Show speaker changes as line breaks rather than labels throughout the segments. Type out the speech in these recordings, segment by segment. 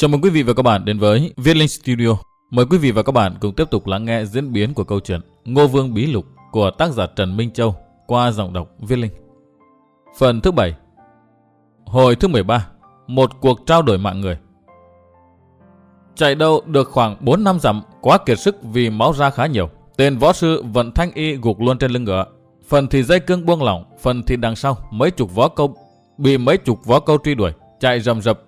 Chào mừng quý vị và các bạn đến với Viết Linh Studio. Mời quý vị và các bạn cùng tiếp tục lắng nghe diễn biến của câu chuyện Ngô Vương Bí Lục của tác giả Trần Minh Châu qua giọng đọc Viết Linh. Phần thứ 7 Hồi thứ 13 Một cuộc trao đổi mạng người Chạy đâu được khoảng 4 năm dặm, quá kiệt sức vì máu ra khá nhiều. Tên võ sư vận thanh y gục luôn trên lưng ngựa. Phần thì dây cương buông lỏng, phần thì đằng sau mấy chục võ câu bị mấy chục võ câu truy đuổi, chạy rầm rập.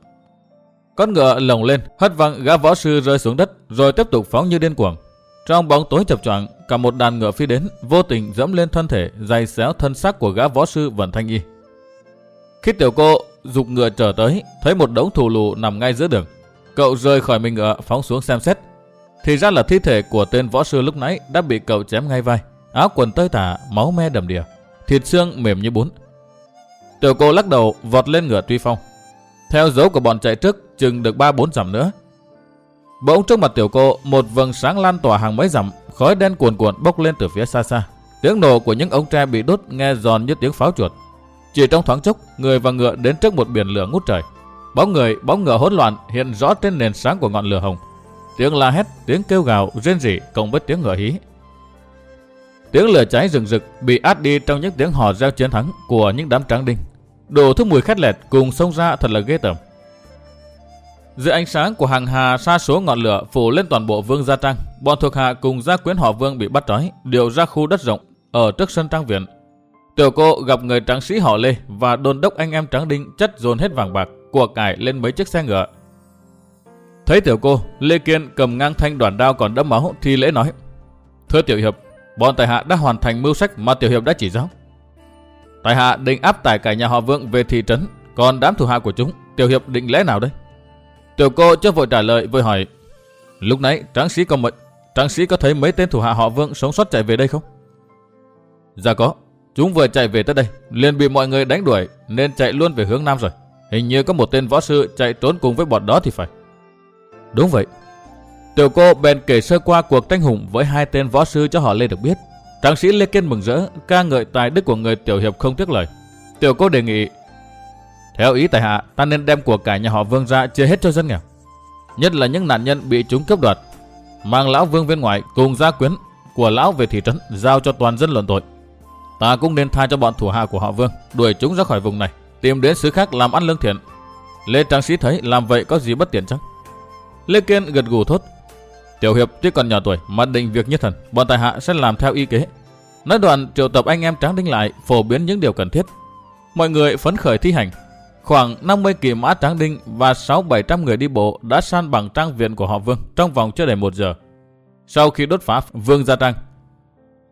Con ngựa lồng lên, hất văng gã võ sư rơi xuống đất, rồi tiếp tục phóng như điên cuồng. Trong bóng tối chập choạng, cả một đàn ngựa phi đến, vô tình dẫm lên thân thể, dày xéo thân xác của gã võ sư Vân thanh y. Khi tiểu cô dục ngựa trở tới, thấy một đống thù lù nằm ngay giữa đường. Cậu rơi khỏi mình ngựa, phóng xuống xem xét. Thì ra là thi thể của tên võ sư lúc nãy đã bị cậu chém ngay vai, áo quần tơi tả, máu me đầm đìa, thịt xương mềm như bún. Tiểu cô lắc đầu vọt lên ngựa truy phong. Theo dấu của bọn chạy trước, chừng được ba bốn dặm nữa. Bỗng trước mặt tiểu cô, một vầng sáng lan tỏa hàng mấy dặm, khói đen cuồn cuộn bốc lên từ phía xa xa. Tiếng nổ của những ống tre bị đốt nghe giòn như tiếng pháo chuột. Chỉ trong thoáng chốc, người và ngựa đến trước một biển lửa ngút trời. Bóng người, bóng ngựa hỗn loạn hiện rõ trên nền sáng của ngọn lửa hồng. Tiếng la hét, tiếng kêu gào, rên rỉ cộng với tiếng ngựa hí. Tiếng lửa cháy rừng rực bị át đi trong những tiếng hò reo chiến thắng của những đám tráng đinh. Đồ thứ mùi khét lẹt cùng xông ra thật là ghê tởm. Dưới ánh sáng của hàng hà sa số ngọn lửa phủ lên toàn bộ vương gia trang, bọn thuộc hạ cùng gia quyến họ vương bị bắt trói, điều ra khu đất rộng ở trước sân trang viện. Tiểu cô gặp người tráng sĩ họ Lê và đôn đốc anh em tráng đinh chất dồn hết vàng bạc, của cải lên mấy chiếc xe ngựa. Thấy tiểu cô, Lê Kiên cầm ngang thanh đoạn đao còn đẫm máu thì lễ nói: "Thưa tiểu hiệp, bọn tài hạ đã hoàn thành mưu sách mà tiểu hiệp đã chỉ giáo. Tài hạ định áp tải cả nhà họ Vương về thị trấn, còn đám thủ hạ của chúng, tiểu hiệp định lẽ nào đây?" Tiểu cô chưa vội trả lời vội hỏi: "Lúc nãy tráng sĩ có mệnh, tráng sĩ có thấy mấy tên thủ hạ họ Vương sống sót chạy về đây không?" "Dạ có, chúng vừa chạy về tới đây, liền bị mọi người đánh đuổi nên chạy luôn về hướng nam rồi." Hình như có một tên võ sư chạy trốn cùng với bọn đó thì phải. Đúng vậy. Tiểu cô bèn kể sơ qua cuộc tranh hùng với hai tên võ sư cho họ Lê được biết. Tráng sĩ Lê Kiên mừng rỡ, ca ngợi tài đức của người tiểu hiệp không tiếc lời. Tiểu cô đề nghị, theo ý tài hạ, ta nên đem của cải nhà họ Vương ra chia hết cho dân nghèo. Nhất là những nạn nhân bị chúng cướp đoạt. Mang lão Vương viên ngoại cùng gia quyến của lão về thị trấn giao cho toàn dân luận tội. Ta cũng nên tha cho bọn thủ hạ của họ Vương, đuổi chúng ra khỏi vùng này tìm đến xứ khác làm ăn lương thiện. Lê Trang Sĩ thấy làm vậy có gì bất tiện chăng? Lê Kiên gật gù thốt. Tiểu hiệp tuy còn nhỏ tuổi mà định việc nhất thần, bọn tài hạ sẽ làm theo ý kế. Nói đoạn triệu tập anh em tráng đinh lại phổ biến những điều cần thiết. Mọi người phấn khởi thi hành. Khoảng 50 kỳ mã tráng đinh và 6-700 người đi bộ đã san bằng trang viện của họ Vương trong vòng chưa đầy một giờ. Sau khi đốt phá Vương gia trang,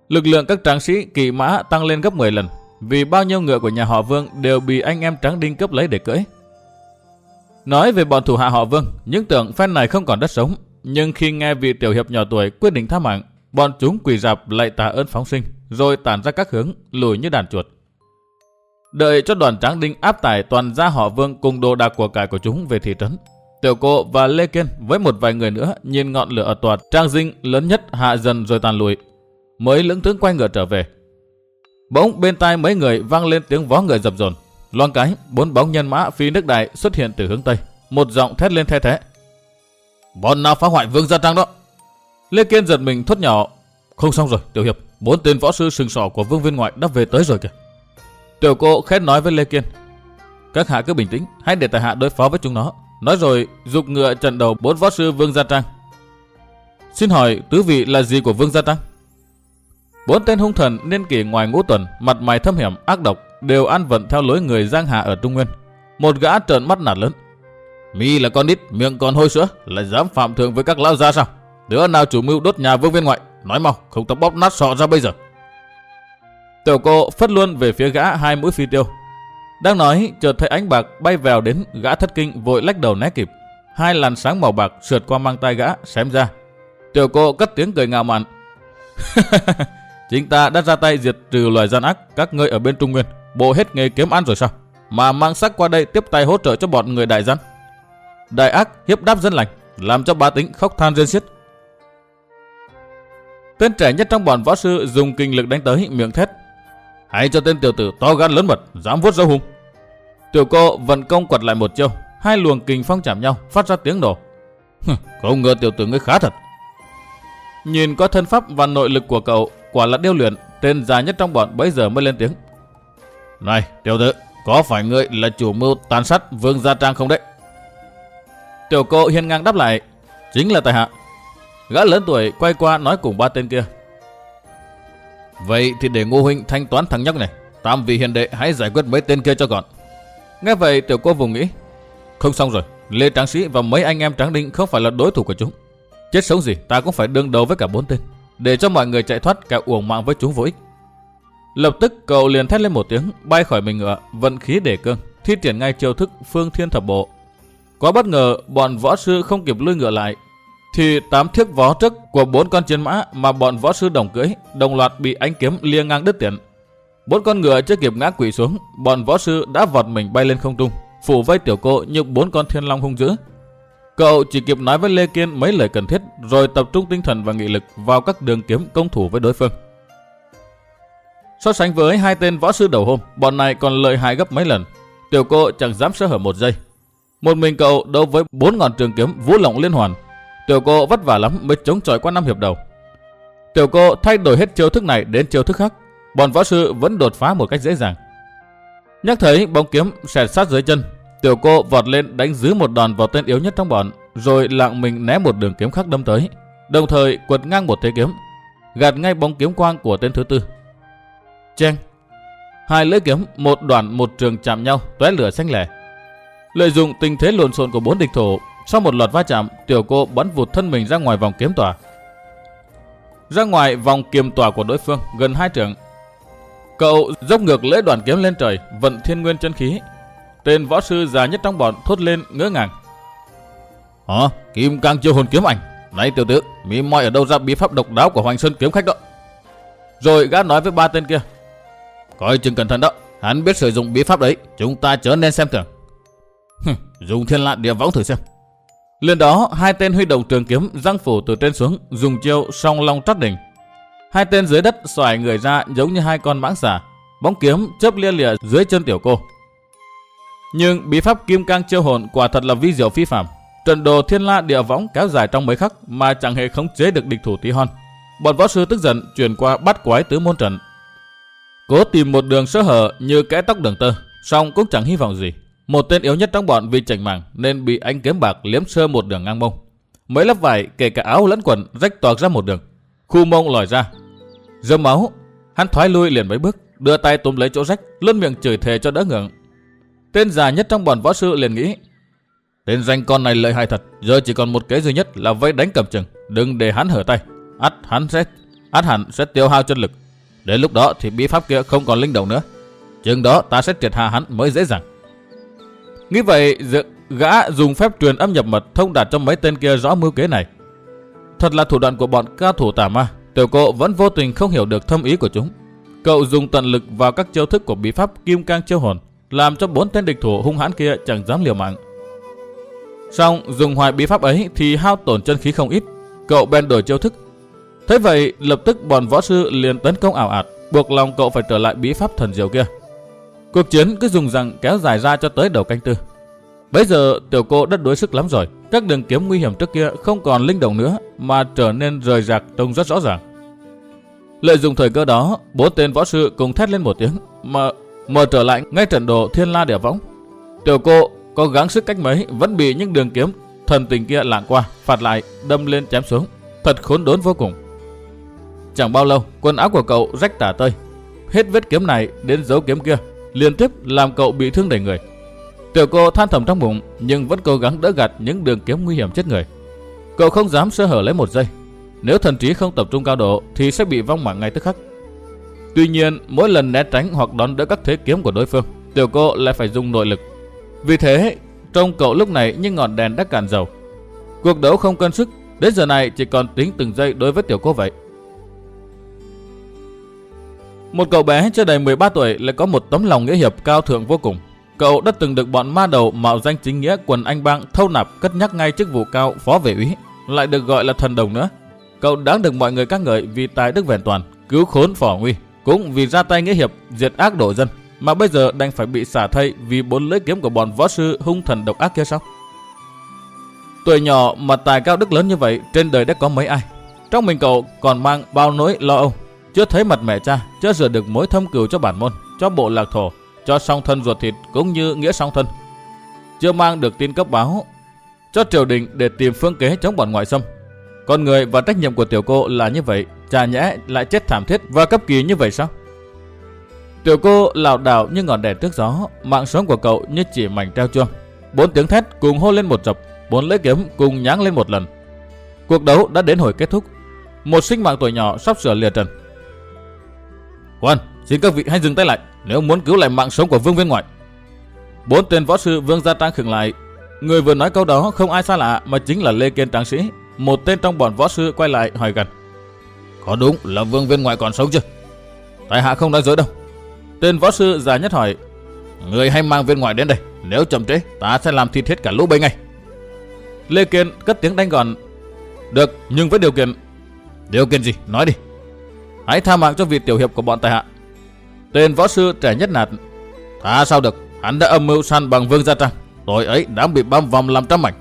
lực lượng các tráng sĩ kỳ mã tăng lên gấp 10 lần vì bao nhiêu ngựa của nhà họ Vương đều bị anh em Tráng đinh cướp lấy để cưỡi. Nói về bọn thủ hạ họ Vương, những tưởng phen này không còn đất sống, nhưng khi nghe vị tiểu hiệp nhỏ tuổi quyết định tha mạng, bọn chúng quỳ dạp lại tạ ơn phóng sinh, rồi tản ra các hướng, lùi như đàn chuột. Đợi cho đoàn tráng đinh áp tải toàn gia họ Vương cùng đồ đạc của cải của chúng về thị trấn. Tiểu cô và Lê Kiên với một vài người nữa nhìn ngọn lửa ở tòa trang dinh lớn nhất hạ dần rồi tàn lùi. Mới lững thững quay ngựa trở về, Bỗng bên tai mấy người vang lên tiếng vó người dập dồn. Loan cái, bốn bóng nhân mã phi nước đại xuất hiện từ hướng tây. Một giọng thét lên the thế. Bọn nào phá hoại vương gia trang đó? Lê Kiên giật mình thốt nhỏ. Không xong rồi, tiểu hiệp. Bốn tên võ sư sừng sỏ của vương viên ngoại đã về tới rồi kìa. Tiểu cô khét nói với Lê Kiên. Các hạ cứ bình tĩnh, hãy để tài hạ đối phó với chúng nó. Nói rồi, dục ngựa trận đầu bốn võ sư vương gia trang. Xin hỏi tứ vị là gì của vương gia trang? Bốn tên hung thần niên kỷ ngoài ngũ tuần, mặt mày thâm hiểm, ác độc, đều ăn vận theo lối người giang hạ ở Trung Nguyên. Một gã trợn mắt nạt lớn. Mi là con nít, miệng còn hôi sữa, lại dám phạm thượng với các lão gia sao? Đứa nào chủ mưu đốt nhà vương viên ngoại, nói mau, không ta bóp nát sọ ra bây giờ. Tiểu cô phất luôn về phía gã hai mũi phi tiêu. Đang nói, chợt thấy ánh bạc bay vào đến gã thất kinh vội lách đầu né kịp. Hai làn sáng màu bạc sượt qua mang tay gã, xém ra. Tiểu cô cất tiếng cười ngạo mạn. Chính ta đã ra tay diệt trừ loài gian ác các ngươi ở bên Trung Nguyên, bộ hết nghề kiếm ăn rồi sao? Mà mang sắc qua đây tiếp tay hỗ trợ cho bọn người đại gian. Đại ác hiếp đáp dân lành, làm cho bá tính khóc than rên xiết. Tên trẻ nhất trong bọn võ sư dùng kinh lực đánh tới miệng thét. Hãy cho tên tiểu tử to gan lớn mật, dám vuốt dấu hùng. Tiểu cô vận công quật lại một chiêu, hai luồng kình phong chạm nhau, phát ra tiếng nổ. Không ngờ tiểu tử ngươi khá thật. Nhìn có thân pháp và nội lực của cậu, quả là điêu luyện, tên già nhất trong bọn bấy giờ mới lên tiếng. Này, tiểu tử, có phải ngươi là chủ mưu tàn sát Vương Gia Trang không đấy? Tiểu cô hiên ngang đáp lại, chính là tài hạ. Gã lớn tuổi quay qua nói cùng ba tên kia. Vậy thì để Ngô Huynh thanh toán thằng nhóc này. Tam vị hiền đệ hãy giải quyết mấy tên kia cho gọn. Nghe vậy tiểu cô vùng nghĩ. Không xong rồi, Lê Tráng Sĩ và mấy anh em Tráng Đinh không phải là đối thủ của chúng. Chết sống gì ta cũng phải đương đầu với cả bốn tên. Để cho mọi người chạy thoát cả uổng mạng với chúng vô ích. Lập tức cậu liền thét lên một tiếng, bay khỏi mình ngựa, vận khí để cương, thi triển ngay chiêu thức phương thiên thập bộ. Quá bất ngờ, bọn võ sư không kịp lui ngựa lại, thì tám thước vó trước của bốn con chiến mã mà bọn võ sư đồng cưỡi đồng loạt bị ánh kiếm lia ngang đứt tiện Bốn con ngựa chưa kịp ngã quỵ xuống, bọn võ sư đã vọt mình bay lên không trung, phủ vây tiểu cô như bốn con thiên long hung dữ. Cậu chỉ kịp nói với Lê Kiên mấy lời cần thiết rồi tập trung tinh thần và nghị lực vào các đường kiếm công thủ với đối phương. So sánh với hai tên võ sư đầu hôm, bọn này còn lợi hại gấp mấy lần. Tiểu cô chẳng dám sơ hở một giây. Một mình cậu đấu với bốn ngọn trường kiếm vũ lộng liên hoàn. Tiểu cô vất vả lắm mới chống chọi qua năm hiệp đầu. Tiểu cô thay đổi hết chiêu thức này đến chiêu thức khác. Bọn võ sư vẫn đột phá một cách dễ dàng. Nhắc thấy bóng kiếm xẹt sát dưới chân, tiểu cô vọt lên đánh giữ một đòn vào tên yếu nhất trong bọn, rồi lạng mình né một đường kiếm khác đâm tới, đồng thời quật ngang một thế kiếm, gạt ngay bóng kiếm quang của tên thứ tư. Cheng. Hai lưỡi kiếm, một đoạn một trường chạm nhau, tóe lửa xanh lẻ. Lợi dụng tình thế lộn xộn của bốn địch thủ, sau một loạt va chạm, tiểu cô bắn vụt thân mình ra ngoài vòng kiếm tỏa. Ra ngoài vòng kiềm tỏa của đối phương, gần hai trường. Cậu dốc ngược lưỡi đoàn kiếm lên trời, vận thiên nguyên chân khí. Tên võ sư già nhất trong bọn thốt lên ngỡ ngàng. Hả? Kim cang chiêu hồn kiếm ảnh. Này tiểu tử, mỹ moi ở đâu ra bí pháp độc đáo của Hoành Sơn kiếm khách đó? Rồi gã nói với ba tên kia. Coi chừng cẩn thận đó, hắn biết sử dụng bí pháp đấy, chúng ta chớ nên xem thường. dùng thiên lạ địa võng thử xem. Lên đó, hai tên huy động trường kiếm răng phủ từ trên xuống, dùng chiêu song long trát đỉnh. Hai tên dưới đất xoài người ra giống như hai con mãng xà, bóng kiếm chớp lia lịa dưới chân tiểu cô. Nhưng bí pháp kim cang chiêu hồn quả thật là vi diệu phi phạm. Trận đồ thiên la địa võng kéo dài trong mấy khắc mà chẳng hề khống chế được địch thủ tí hon. Bọn võ sư tức giận chuyển qua bắt quái tứ môn trận. Cố tìm một đường sơ hở như kẽ tóc đường tơ, song cũng chẳng hy vọng gì. Một tên yếu nhất trong bọn vì chảnh mảng nên bị anh kiếm bạc liếm sơ một đường ngang mông. Mấy lớp vải kể cả áo lẫn quần rách toạc ra một đường. Khu mông lòi ra. Dơm máu, hắn thoái lui liền mấy bước, đưa tay túm lấy chỗ rách, luôn miệng chửi thề cho đỡ ngượng. Tên già nhất trong bọn võ sư liền nghĩ, tên danh con này lợi hại thật, giờ chỉ còn một kế duy nhất là vây đánh cầm chừng, đừng để hắn hở tay ắt hắn sẽ ắt hẳn sẽ tiêu hao chân lực. Đến lúc đó thì bí pháp kia không còn linh động nữa. Chừng đó ta sẽ triệt hạ hắn mới dễ dàng. Nghĩ vậy, gã dùng phép truyền âm nhập mật thông đạt cho mấy tên kia rõ mưu kế này. Thật là thủ đoạn của bọn cao thủ tà ma. Tiểu cô vẫn vô tình không hiểu được thâm ý của chúng. Cậu dùng tận lực vào các chiêu thức của bí pháp kim cang chiêu hồn, làm cho bốn tên địch thủ hung hãn kia chẳng dám liều mạng. Xong dùng hoài bí pháp ấy thì hao tổn chân khí không ít. Cậu bèn đổi chiêu thức, Thế vậy, lập tức bọn võ sư liền tấn công ảo ạt, buộc lòng cậu phải trở lại bí pháp thần diệu kia. Cuộc chiến cứ dùng rằng kéo dài ra cho tới đầu canh tư. Bây giờ tiểu cô đã đuối sức lắm rồi, các đường kiếm nguy hiểm trước kia không còn linh động nữa mà trở nên rời rạc trông rất rõ ràng. Lợi dụng thời cơ đó, bốn tên võ sư cùng thét lên một tiếng mà mở trở lại ngay trận đồ thiên la địa võng. Tiểu cô có gắng sức cách mấy vẫn bị những đường kiếm thần tình kia lạng qua, phạt lại, đâm lên chém xuống. Thật khốn đốn vô cùng. Chẳng bao lâu, quần áo của cậu rách tả tơi. Hết vết kiếm này đến dấu kiếm kia, liên tiếp làm cậu bị thương đầy người. Tiểu cô than thầm trong bụng, nhưng vẫn cố gắng đỡ gạt những đường kiếm nguy hiểm chết người. Cậu không dám sơ hở lấy một giây. Nếu thần trí không tập trung cao độ thì sẽ bị vong mạng ngay tức khắc. Tuy nhiên, mỗi lần né tránh hoặc đón đỡ các thế kiếm của đối phương, tiểu cô lại phải dùng nội lực. Vì thế, trong cậu lúc này như ngọn đèn đã cạn dầu. Cuộc đấu không cân sức, đến giờ này chỉ còn tính từng giây đối với tiểu cô vậy. Một cậu bé chưa đầy 13 tuổi lại có một tấm lòng nghĩa hiệp cao thượng vô cùng. Cậu đã từng được bọn ma đầu mạo danh chính nghĩa quần anh bang thâu nạp cất nhắc ngay chức vụ cao phó vệ úy, lại được gọi là thần đồng nữa. Cậu đáng được mọi người các ngợi vì tài đức vẹn toàn, cứu khốn phỏ nguy, cũng vì ra tay nghĩa hiệp diệt ác đổ dân. mà bây giờ đang phải bị xả thây vì bốn lưỡi kiếm của bọn võ sư hung thần độc ác kia sao? Tuổi nhỏ mà tài cao đức lớn như vậy trên đời đã có mấy ai? Trong mình cậu còn mang bao nỗi lo âu, chưa thấy mặt mẹ cha, chưa rửa được mối thâm cừu cho bản môn, cho bộ lạc thổ, cho song thân ruột thịt cũng như nghĩa song thân. Chưa mang được tin cấp báo cho triều đình để tìm phương kế chống bọn ngoại xâm. Con người và trách nhiệm của tiểu cô là như vậy, chả nhẽ lại chết thảm thiết và cấp kỳ như vậy sao? Tiểu cô lảo đảo như ngọn đèn trước gió, mạng sống của cậu như chỉ mảnh treo chuông. Bốn tiếng thét cùng hô lên một chập, bốn lưỡi kiếm cùng nháng lên một lần. Cuộc đấu đã đến hồi kết thúc. Một sinh mạng tuổi nhỏ sắp sửa lìa trần. Quan, xin các vị hãy dừng tay lại nếu muốn cứu lại mạng sống của Vương Viên Ngoại. Bốn tên võ sư Vương Gia Trang khựng lại. Người vừa nói câu đó không ai xa lạ mà chính là Lê Kiên Tráng Sĩ. Một tên trong bọn võ sư quay lại hỏi gần. Có đúng là Vương Viên Ngoại còn sống chưa? Tại hạ không nói dối đâu. Tên võ sư già nhất hỏi. Người hay mang viên ngoại đến đây. Nếu chậm trễ, ta sẽ làm thịt hết cả lũ bầy ngay. Lê Kiên cất tiếng đánh gọn. Được, nhưng với điều kiện... Điều kiện gì? Nói đi. Hãy tha mạng cho vị tiểu hiệp của bọn tài hạ. Tên võ sư trẻ nhất nạt. Tha sao được, hắn đã âm mưu săn bằng vương gia trang. Tội ấy đã bị băm vòng làm trăm mảnh.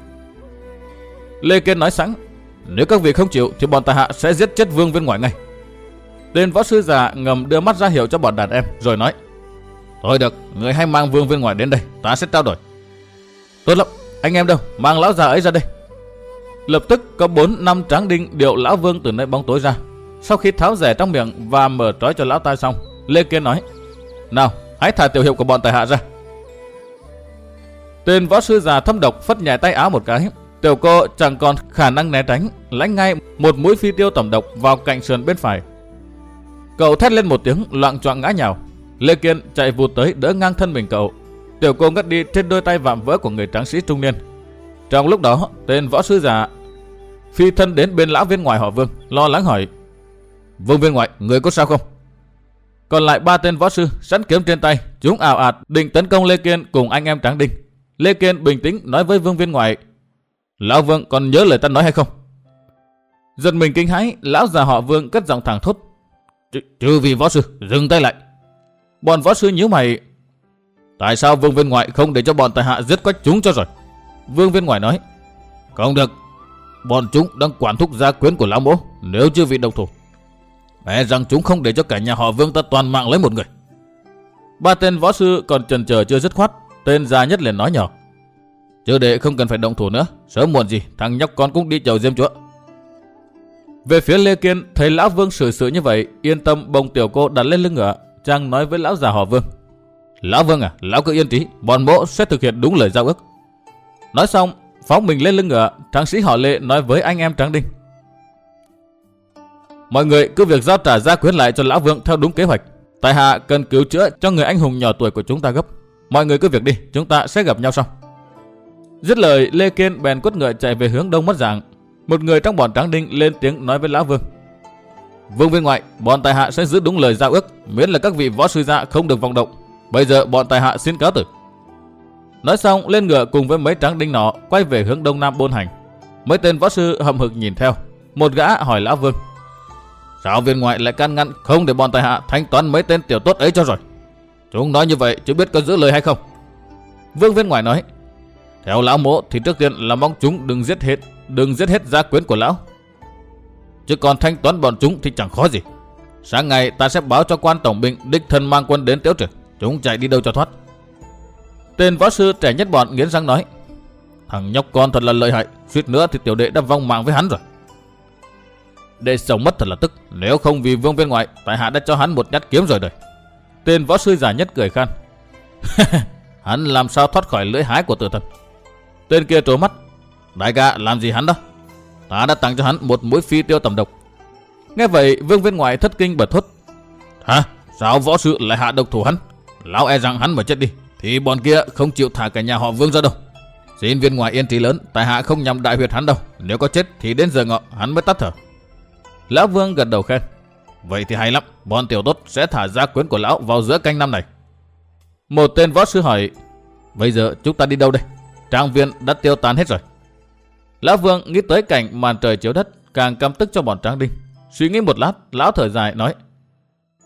Lê Kiên nói sẵn. Nếu các vị không chịu thì bọn ta hạ sẽ giết chết vương viên ngoại ngay. Tên võ sư già ngầm đưa mắt ra hiệu cho bọn đàn em rồi nói. Thôi được, người hãy mang vương viên ngoại đến đây, ta sẽ trao đổi. Tốt lắm, anh em đâu, mang lão già ấy ra đây. Lập tức có bốn năm tráng đinh điệu lão vương từ nơi bóng tối ra. Sau khi tháo rẻ trong miệng và mở trói cho lão ta xong, Lê Kiên nói. Nào, hãy thả tiểu hiệu của bọn tài hạ ra. Tên võ sư già thâm độc phất nhảy tay áo một cái. Tiểu cô chẳng còn khả năng né tránh, lánh ngay một mũi phi tiêu tổng độc vào cạnh sườn bên phải. Cậu thét lên một tiếng loạn choạng ngã nhào. Lê Kiên chạy vụt tới đỡ ngang thân mình cậu. Tiểu cô ngất đi trên đôi tay vạm vỡ của người tráng sĩ trung niên. Trong lúc đó, tên võ sư già phi thân đến bên lão viên ngoại họ Vương, lo lắng hỏi: "Vương viên ngoại, người có sao không?" Còn lại ba tên võ sư sẵn kiếm trên tay, chúng ảo ạt định tấn công Lê Kiên cùng anh em Tráng Đinh. Lê Kiên bình tĩnh nói với Vương viên ngoại: "Lão Vương còn nhớ lời ta nói hay không?" Giật mình kinh hãi, lão già họ Vương cất giọng thẳng thốt: "Trừ vì võ sư, dừng tay lại." Bọn võ sư nhíu mày, Tại sao Vương Viên Ngoại không để cho bọn tài hạ giết quách chúng cho rồi? Vương Viên Ngoại nói. Không được. Bọn chúng đang quản thúc gia quyến của lão mỗ. Nếu chưa vị độc thủ. Mẹ rằng chúng không để cho cả nhà họ Vương ta toàn mạng lấy một người. Ba tên võ sư còn chần chờ chưa dứt khoát. Tên già nhất liền nói nhỏ. Chưa để không cần phải động thủ nữa. Sớm muộn gì thằng nhóc con cũng đi chầu diêm chúa. Về phía Lê Kiên, thấy lão Vương xử sự như vậy, yên tâm bồng tiểu cô đặt lên lưng ngựa, chàng nói với lão già họ Vương. Lão Vương à, lão cứ yên trí, bọn mỗ sẽ thực hiện đúng lời giao ước. Nói xong, phóng mình lên lưng ngựa, tráng sĩ họ Lê nói với anh em Tráng Đinh. Mọi người cứ việc giao trả gia quyến lại cho Lão Vương theo đúng kế hoạch. Tại hạ cần cứu chữa cho người anh hùng nhỏ tuổi của chúng ta gấp. Mọi người cứ việc đi, chúng ta sẽ gặp nhau sau. Dứt lời, Lê Kiên bèn quất ngựa chạy về hướng đông mất dạng. Một người trong bọn Tráng Đinh lên tiếng nói với Lão Vương. Vương viên ngoại, bọn tài hạ sẽ giữ đúng lời giao ước, miễn là các vị võ sư gia không được vọng động, Bây giờ bọn tài hạ xin cáo tử. Nói xong lên ngựa cùng với mấy tráng đinh nọ quay về hướng đông nam bôn hành. Mấy tên võ sư hậm hực nhìn theo. Một gã hỏi lão vương. Sao viên ngoại lại can ngăn không để bọn tài hạ thanh toán mấy tên tiểu tốt ấy cho rồi. Chúng nói như vậy chứ biết có giữ lời hay không. Vương viên ngoại nói. Theo lão mỗ thì trước tiên là mong chúng đừng giết hết, đừng giết hết gia quyến của lão. Chứ còn thanh toán bọn chúng thì chẳng khó gì. Sáng ngày ta sẽ báo cho quan tổng binh đích thân mang quân đến tiếu trực. Chúng chạy đi đâu cho thoát. Tên võ sư trẻ nhất bọn nghiến răng nói. Thằng nhóc con thật là lợi hại. Suýt nữa thì tiểu đệ đã vong mạng với hắn rồi. Đệ sống mất thật là tức. Nếu không vì vương viên ngoại, tại hạ đã cho hắn một nhát kiếm rồi đời. Tên võ sư già nhất cười khan. hắn làm sao thoát khỏi lưỡi hái của tử thần. Tên kia trố mắt. Đại ca làm gì hắn đó? Ta đã tặng cho hắn một mũi phi tiêu tầm độc. Nghe vậy vương viên ngoại thất kinh bật thốt. Hả? Sao võ sư lại hạ độc thủ hắn? Lão e rằng hắn mà chết đi Thì bọn kia không chịu thả cả nhà họ vương ra đâu Xin viên ngoại yên trí lớn Tài hạ không nhằm đại huyệt hắn đâu Nếu có chết thì đến giờ ngọ hắn mới tắt thở Lão vương gật đầu khen Vậy thì hay lắm Bọn tiểu tốt sẽ thả gia quyến của lão vào giữa canh năm này Một tên võ sư hỏi Bây giờ chúng ta đi đâu đây Trang viên đã tiêu tan hết rồi Lão vương nghĩ tới cảnh màn trời chiếu đất Càng căm tức cho bọn tráng đinh Suy nghĩ một lát Lão thở dài nói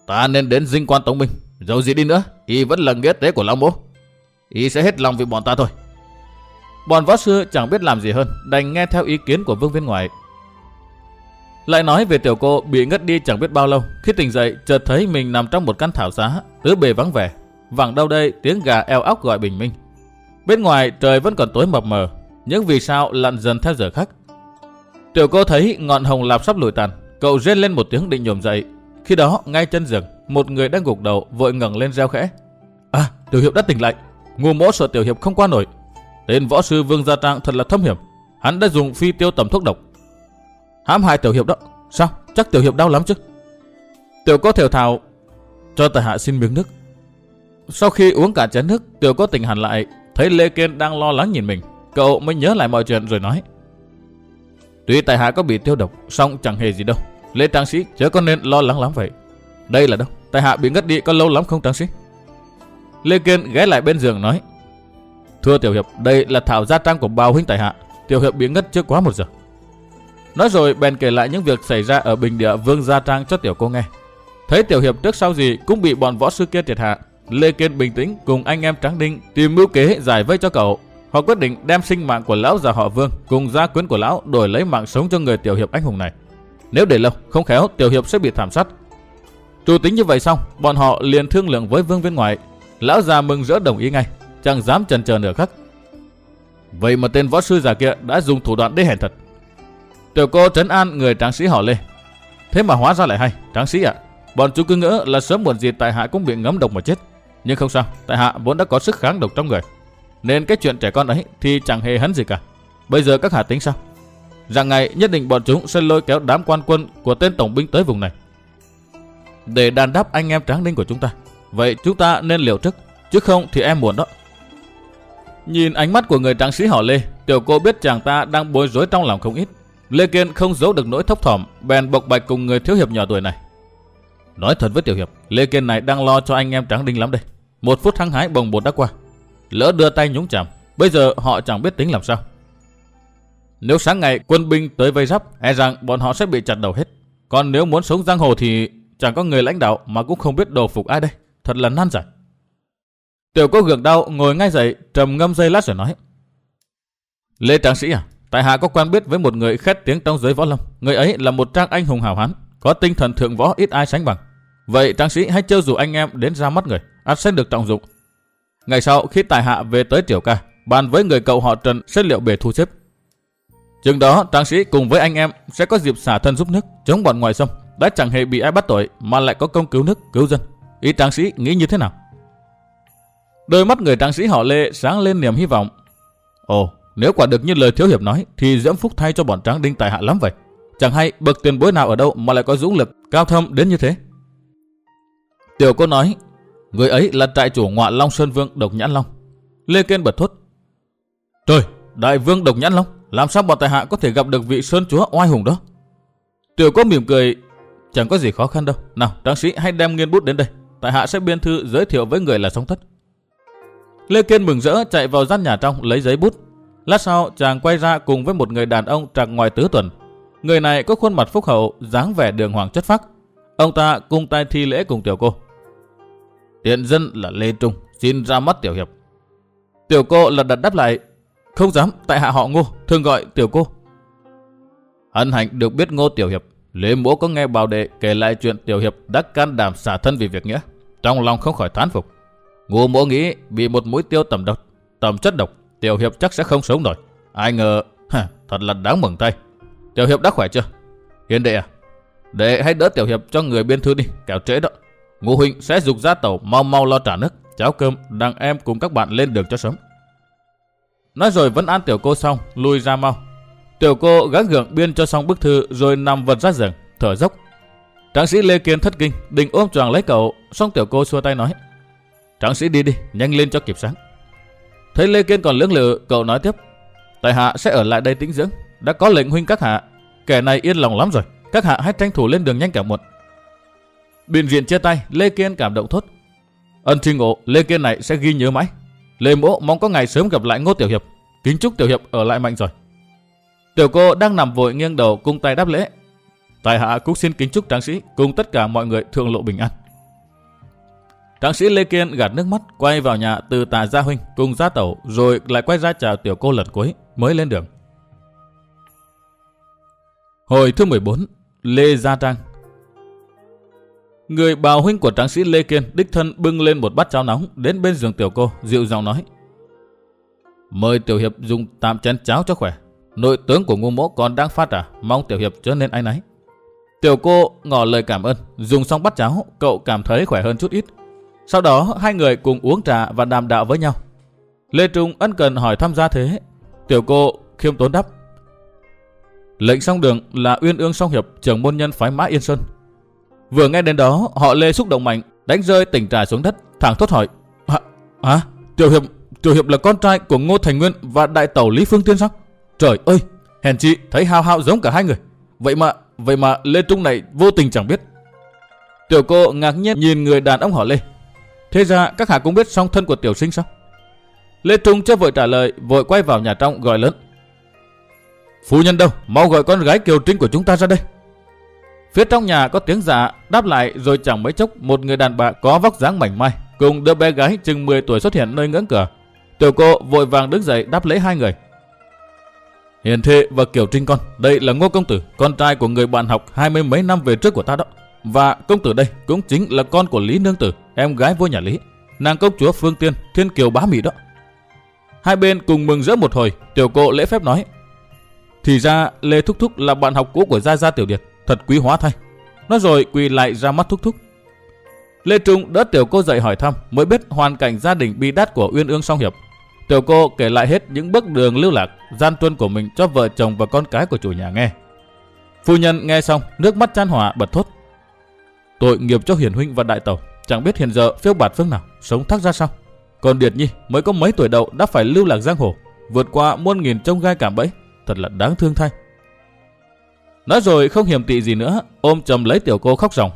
Ta nên đến dinh quan tổng minh Dẫu gì đi nữa, y vẫn là nghĩa tế của lão mỗ. Y sẽ hết lòng vì bọn ta thôi. Bọn võ sư chẳng biết làm gì hơn, đành nghe theo ý kiến của vương viên ngoại. Lại nói về tiểu cô bị ngất đi chẳng biết bao lâu, khi tỉnh dậy chợt thấy mình nằm trong một căn thảo xá tứ bề vắng vẻ. Vẳng đâu đây tiếng gà eo óc gọi bình minh. Bên ngoài trời vẫn còn tối mập mờ, những vì sao lặn dần theo giờ khắc. Tiểu cô thấy ngọn hồng lạp sắp lùi tàn, cậu rên lên một tiếng định nhổm dậy. Khi đó ngay chân giường, một người đang gục đầu vội ngẩng lên reo khẽ. À, tiểu hiệp đã tỉnh lại. Ngu mỗ sợ tiểu hiệp không qua nổi. Tên võ sư Vương Gia Trang thật là thâm hiểm. Hắn đã dùng phi tiêu tầm thuốc độc. Hãm hại tiểu hiệp đó. Sao? Chắc tiểu hiệp đau lắm chứ. Tiểu có thều thào cho tài hạ xin miếng nước. Sau khi uống cả chén nước, tiểu có tỉnh hẳn lại, thấy Lê Kiên đang lo lắng nhìn mình. Cậu mới nhớ lại mọi chuyện rồi nói. Tuy tài hạ có bị tiêu độc, song chẳng hề gì đâu. Lê Trang Sĩ chớ có nên lo lắng lắm vậy. Đây là đâu? Tài hạ bị ngất đi có lâu lắm không Trang Sĩ? Lê Kiên ghé lại bên giường nói. Thưa Tiểu Hiệp, đây là thảo gia trang của bao huynh tài hạ. Tiểu Hiệp bị ngất chưa quá một giờ. Nói rồi bèn kể lại những việc xảy ra ở bình địa vương gia trang cho Tiểu cô nghe. Thấy Tiểu Hiệp trước sau gì cũng bị bọn võ sư kia triệt hạ. Lê Kiên bình tĩnh cùng anh em Tráng Đinh tìm mưu kế giải vây cho cậu. Họ quyết định đem sinh mạng của lão già họ Vương cùng gia quyến của lão đổi lấy mạng sống cho người Tiểu Hiệp anh hùng này. Nếu để lâu, không khéo Tiểu Hiệp sẽ bị thảm sát. Chủ tính như vậy xong, bọn họ liền thương lượng với Vương viên ngoại. Lão già mừng rỡ đồng ý ngay, chẳng dám chần chờ nửa khắc. Vậy mà tên võ sư già kia đã dùng thủ đoạn đê hèn thật. Tiểu cô trấn an người tráng sĩ họ Lê. Thế mà hóa ra lại hay, tráng sĩ ạ. bọn chú cứ ngỡ là sớm muộn gì tại hạ cũng bị ngấm độc mà chết. Nhưng không sao, tại hạ vốn đã có sức kháng độc trong người. Nên cái chuyện trẻ con ấy thì chẳng hề hấn gì cả. Bây giờ các hạ tính sao? Rằng ngày nhất định bọn chúng sẽ lôi kéo đám quan quân của tên tổng binh tới vùng này. Để đàn đáp anh em tráng đinh của chúng ta. Vậy chúng ta nên liều trước, chứ không thì em buồn đó. Nhìn ánh mắt của người tráng sĩ họ Lê, tiểu cô biết chàng ta đang bối rối trong lòng không ít. Lê Kiên không giấu được nỗi thấp thỏm, bèn bộc bạch cùng người thiếu hiệp nhỏ tuổi này. Nói thật với tiểu hiệp, Lê Kiên này đang lo cho anh em tráng đinh lắm đây. Một phút hăng hái bồng bột đã qua. Lỡ đưa tay nhúng chạm, bây giờ họ chẳng biết tính làm sao. Nếu sáng ngày quân binh tới vây giáp, e rằng bọn họ sẽ bị chặt đầu hết. Còn nếu muốn sống giang hồ thì chẳng có người lãnh đạo mà cũng không biết đồ phục ai đây. Thật là nan giải. Tiểu cô gượng đau ngồi ngay dậy, trầm ngâm dây lát rồi nói. Lê Tráng Sĩ à, tại hạ có quen biết với một người khét tiếng trong giới võ lâm. Người ấy là một trang anh hùng hào hán, có tinh thần thượng võ ít ai sánh bằng. Vậy trang Sĩ hãy trêu dù anh em đến ra mắt người, ắt sẽ được trọng dụng. Ngày sau khi tài hạ về tới Tiểu Ca, bàn với người cậu họ Trần sẽ liệu bề thu xếp. Chừng đó trang Sĩ cùng với anh em sẽ có dịp xả thân giúp nước, chống bọn ngoài sông. Đã chẳng hề bị ai bắt tội mà lại có công cứu nước, cứu dân. Ý trang Sĩ nghĩ như thế nào? Đôi mắt người trang sĩ họ Lê sáng lên niềm hy vọng. Ồ, nếu quả được như lời thiếu hiệp nói thì diễm phúc thay cho bọn tráng đinh tài hạ lắm vậy. Chẳng hay bậc tiền bối nào ở đâu mà lại có dũng lực cao thâm đến như thế. Tiểu cô nói, người ấy là trại chủ ngọa Long Sơn Vương Độc Nhãn Long. Lê Kiên bật thốt. Trời, đại vương Độc Nhãn Long, làm sao bọn tài hạ có thể gặp được vị sơn chúa oai hùng đó? Tiểu cô mỉm cười, chẳng có gì khó khăn đâu. Nào, tráng sĩ hãy đem nghiên bút đến đây. Tại hạ sẽ biên thư giới thiệu với người là song thất. Lê Kiên mừng rỡ chạy vào gian nhà trong lấy giấy bút. Lát sau chàng quay ra cùng với một người đàn ông trạc ngoài tứ tuần. Người này có khuôn mặt phúc hậu, dáng vẻ đường hoàng chất phác. Ông ta cung tay thi lễ cùng tiểu cô. Tiện dân là Lê Trung, xin ra mắt tiểu hiệp. Tiểu cô lật đật đáp lại, không dám, tại hạ họ ngô, thường gọi tiểu cô. Hân hạnh được biết ngô tiểu hiệp, Lê Mỗ có nghe bào đệ kể lại chuyện tiểu hiệp đã can đảm xả thân vì việc nghĩa. Trong lòng không khỏi thán phục. Ngô mỗ nghĩ bị một mũi tiêu tầm độc, tầm chất độc, tiểu hiệp chắc sẽ không sống nổi. Ai ngờ, ha, thật là đáng mừng tay. Tiểu hiệp đã khỏe chưa? Hiền đệ à? Đệ hãy đỡ tiểu hiệp cho người biên thư đi, kẻo trễ đó. Ngô huynh sẽ dục ra tàu mau mau lo trả nước, cháo cơm, đằng em cùng các bạn lên đường cho sớm. Nói rồi vẫn an tiểu cô xong, lui ra mau. Tiểu cô gắng gượng biên cho xong bức thư rồi nằm vật ra giường, thở dốc. Tráng sĩ Lê Kiên thất kinh, định ôm choàng lấy cậu, xong tiểu cô xua tay nói. Tráng sĩ đi đi, nhanh lên cho kịp sáng. Thấy Lê Kiên còn lưỡng lự, cậu nói tiếp. Tại hạ sẽ ở lại đây tĩnh dưỡng. Đã có lệnh huynh các hạ. Kẻ này yên lòng lắm rồi. Các hạ hãy tranh thủ lên đường nhanh cả muộn. Biện diện chia tay, Lê Kiên cảm động thốt. Ân tri ngộ, Lê Kiên này sẽ ghi nhớ mãi. Lê mỗ mong có ngày sớm gặp lại Ngô Tiểu Hiệp. Kính chúc Tiểu Hiệp ở lại mạnh rồi. Tiểu cô đang nằm vội nghiêng đầu cung tay đáp lễ. Tại hạ cũng xin kính chúc tráng sĩ cùng tất cả mọi người thượng lộ bình an. Tráng sĩ Lê Kiên gạt nước mắt, quay vào nhà từ tà gia huynh cùng gia tẩu, rồi lại quay ra chào tiểu cô lần cuối, mới lên đường. Hồi thứ 14, Lê Gia Trang Người bào huynh của tráng sĩ Lê Kiên đích thân bưng lên một bát cháo nóng đến bên giường tiểu cô, dịu giọng nói. Mời tiểu hiệp dùng tạm chén cháo cho khỏe. Nội tướng của ngu mỗ còn đang phát à, mong tiểu hiệp trở nên ai nấy. Tiểu cô ngỏ lời cảm ơn, dùng xong bát cháo, cậu cảm thấy khỏe hơn chút ít. Sau đó hai người cùng uống trà và đàm đạo với nhau. Lê Trung ân cần hỏi thăm gia thế. Tiểu cô khiêm tốn đáp. Lệnh song đường là Uyên Ương Song Hiệp, trưởng môn nhân phái Mã Yên Sơn. Vừa nghe đến đó, họ Lê xúc động mạnh, đánh rơi tỉnh trà xuống đất, thẳng thốt hỏi. Hả? Hả? Tiểu Hiệp, Tiểu Hiệp là con trai của Ngô Thành Nguyên và đại tẩu Lý Phương Tiên sao? Trời ơi, hèn chị thấy hao hao giống cả hai người. Vậy mà, vậy mà Lê Trung này vô tình chẳng biết. Tiểu cô ngạc nhiên nhìn người đàn ông họ Lê. Thế ra các hạ cũng biết song thân của tiểu sinh sao? Lê Trung chưa vội trả lời, vội quay vào nhà trong gọi lớn. Phu nhân đâu, mau gọi con gái Kiều Trinh của chúng ta ra đây. Phía trong nhà có tiếng dạ đáp lại rồi chẳng mấy chốc một người đàn bà có vóc dáng mảnh mai cùng đứa bé gái chừng 10 tuổi xuất hiện nơi ngưỡng cửa. Tiểu cô vội vàng đứng dậy đáp lễ hai người. Hiền Thệ và Kiều Trinh con, đây là Ngô Công Tử, con trai của người bạn học hai mươi mấy năm về trước của ta đó. Và công tử đây cũng chính là con của Lý Nương Tử, em gái vua nhà Lý, nàng công chúa Phương Tiên, Thiên Kiều Bá Mỹ đó. Hai bên cùng mừng rỡ một hồi, tiểu cô lễ phép nói. Thì ra Lê Thúc Thúc là bạn học cũ của Gia Gia Tiểu Điệt, thật quý hóa thay. Nói rồi quỳ lại ra mắt Thúc Thúc. Lê Trung đỡ tiểu cô dậy hỏi thăm, mới biết hoàn cảnh gia đình bi đát của Uyên Ương Song Hiệp. Tiểu cô kể lại hết những bước đường lưu lạc, gian tuân của mình cho vợ chồng và con cái của chủ nhà nghe. Phu nhân nghe xong, nước mắt chan hòa bật thốt. Tội nghiệp cho hiển huynh và đại tẩu, chẳng biết hiện giờ phiêu bạt phương nào, sống thắc ra sao. Còn Điệt Nhi mới có mấy tuổi đầu đã phải lưu lạc giang hồ, vượt qua muôn nghìn trông gai cảm bẫy, thật là đáng thương thay. Nói rồi không hiểm tị gì nữa, ôm chầm lấy tiểu cô khóc ròng.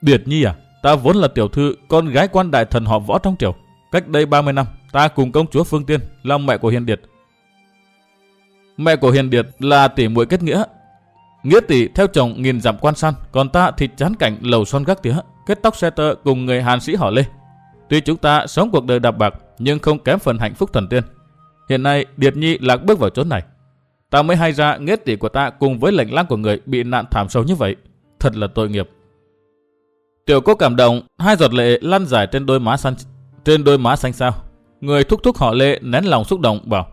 Điệt Nhi à, ta vốn là tiểu thư, con gái quan đại thần họ võ trong triều. Cách đây 30 năm, ta cùng công chúa Phương Tiên, là mẹ của Hiền Điệt. Mẹ của Hiền Điệt là tỷ muội kết nghĩa. Nghĩa tỷ theo chồng nghìn dặm quan san, còn ta thì chán cảnh lầu son gác tía, kết tóc xe tơ cùng người Hàn sĩ họ Lê. Tuy chúng ta sống cuộc đời đạp bạc, nhưng không kém phần hạnh phúc thần tiên. Hiện nay, Điệt Nhi lạc bước vào chốn này. Ta mới hay ra nghĩa tỷ của ta cùng với lệnh lang của người bị nạn thảm sâu như vậy. Thật là tội nghiệp. Tiểu cô cảm động, hai giọt lệ lăn dài trên đôi má xanh, trên đôi má xanh sao. Người thúc thúc họ Lê nén lòng xúc động bảo.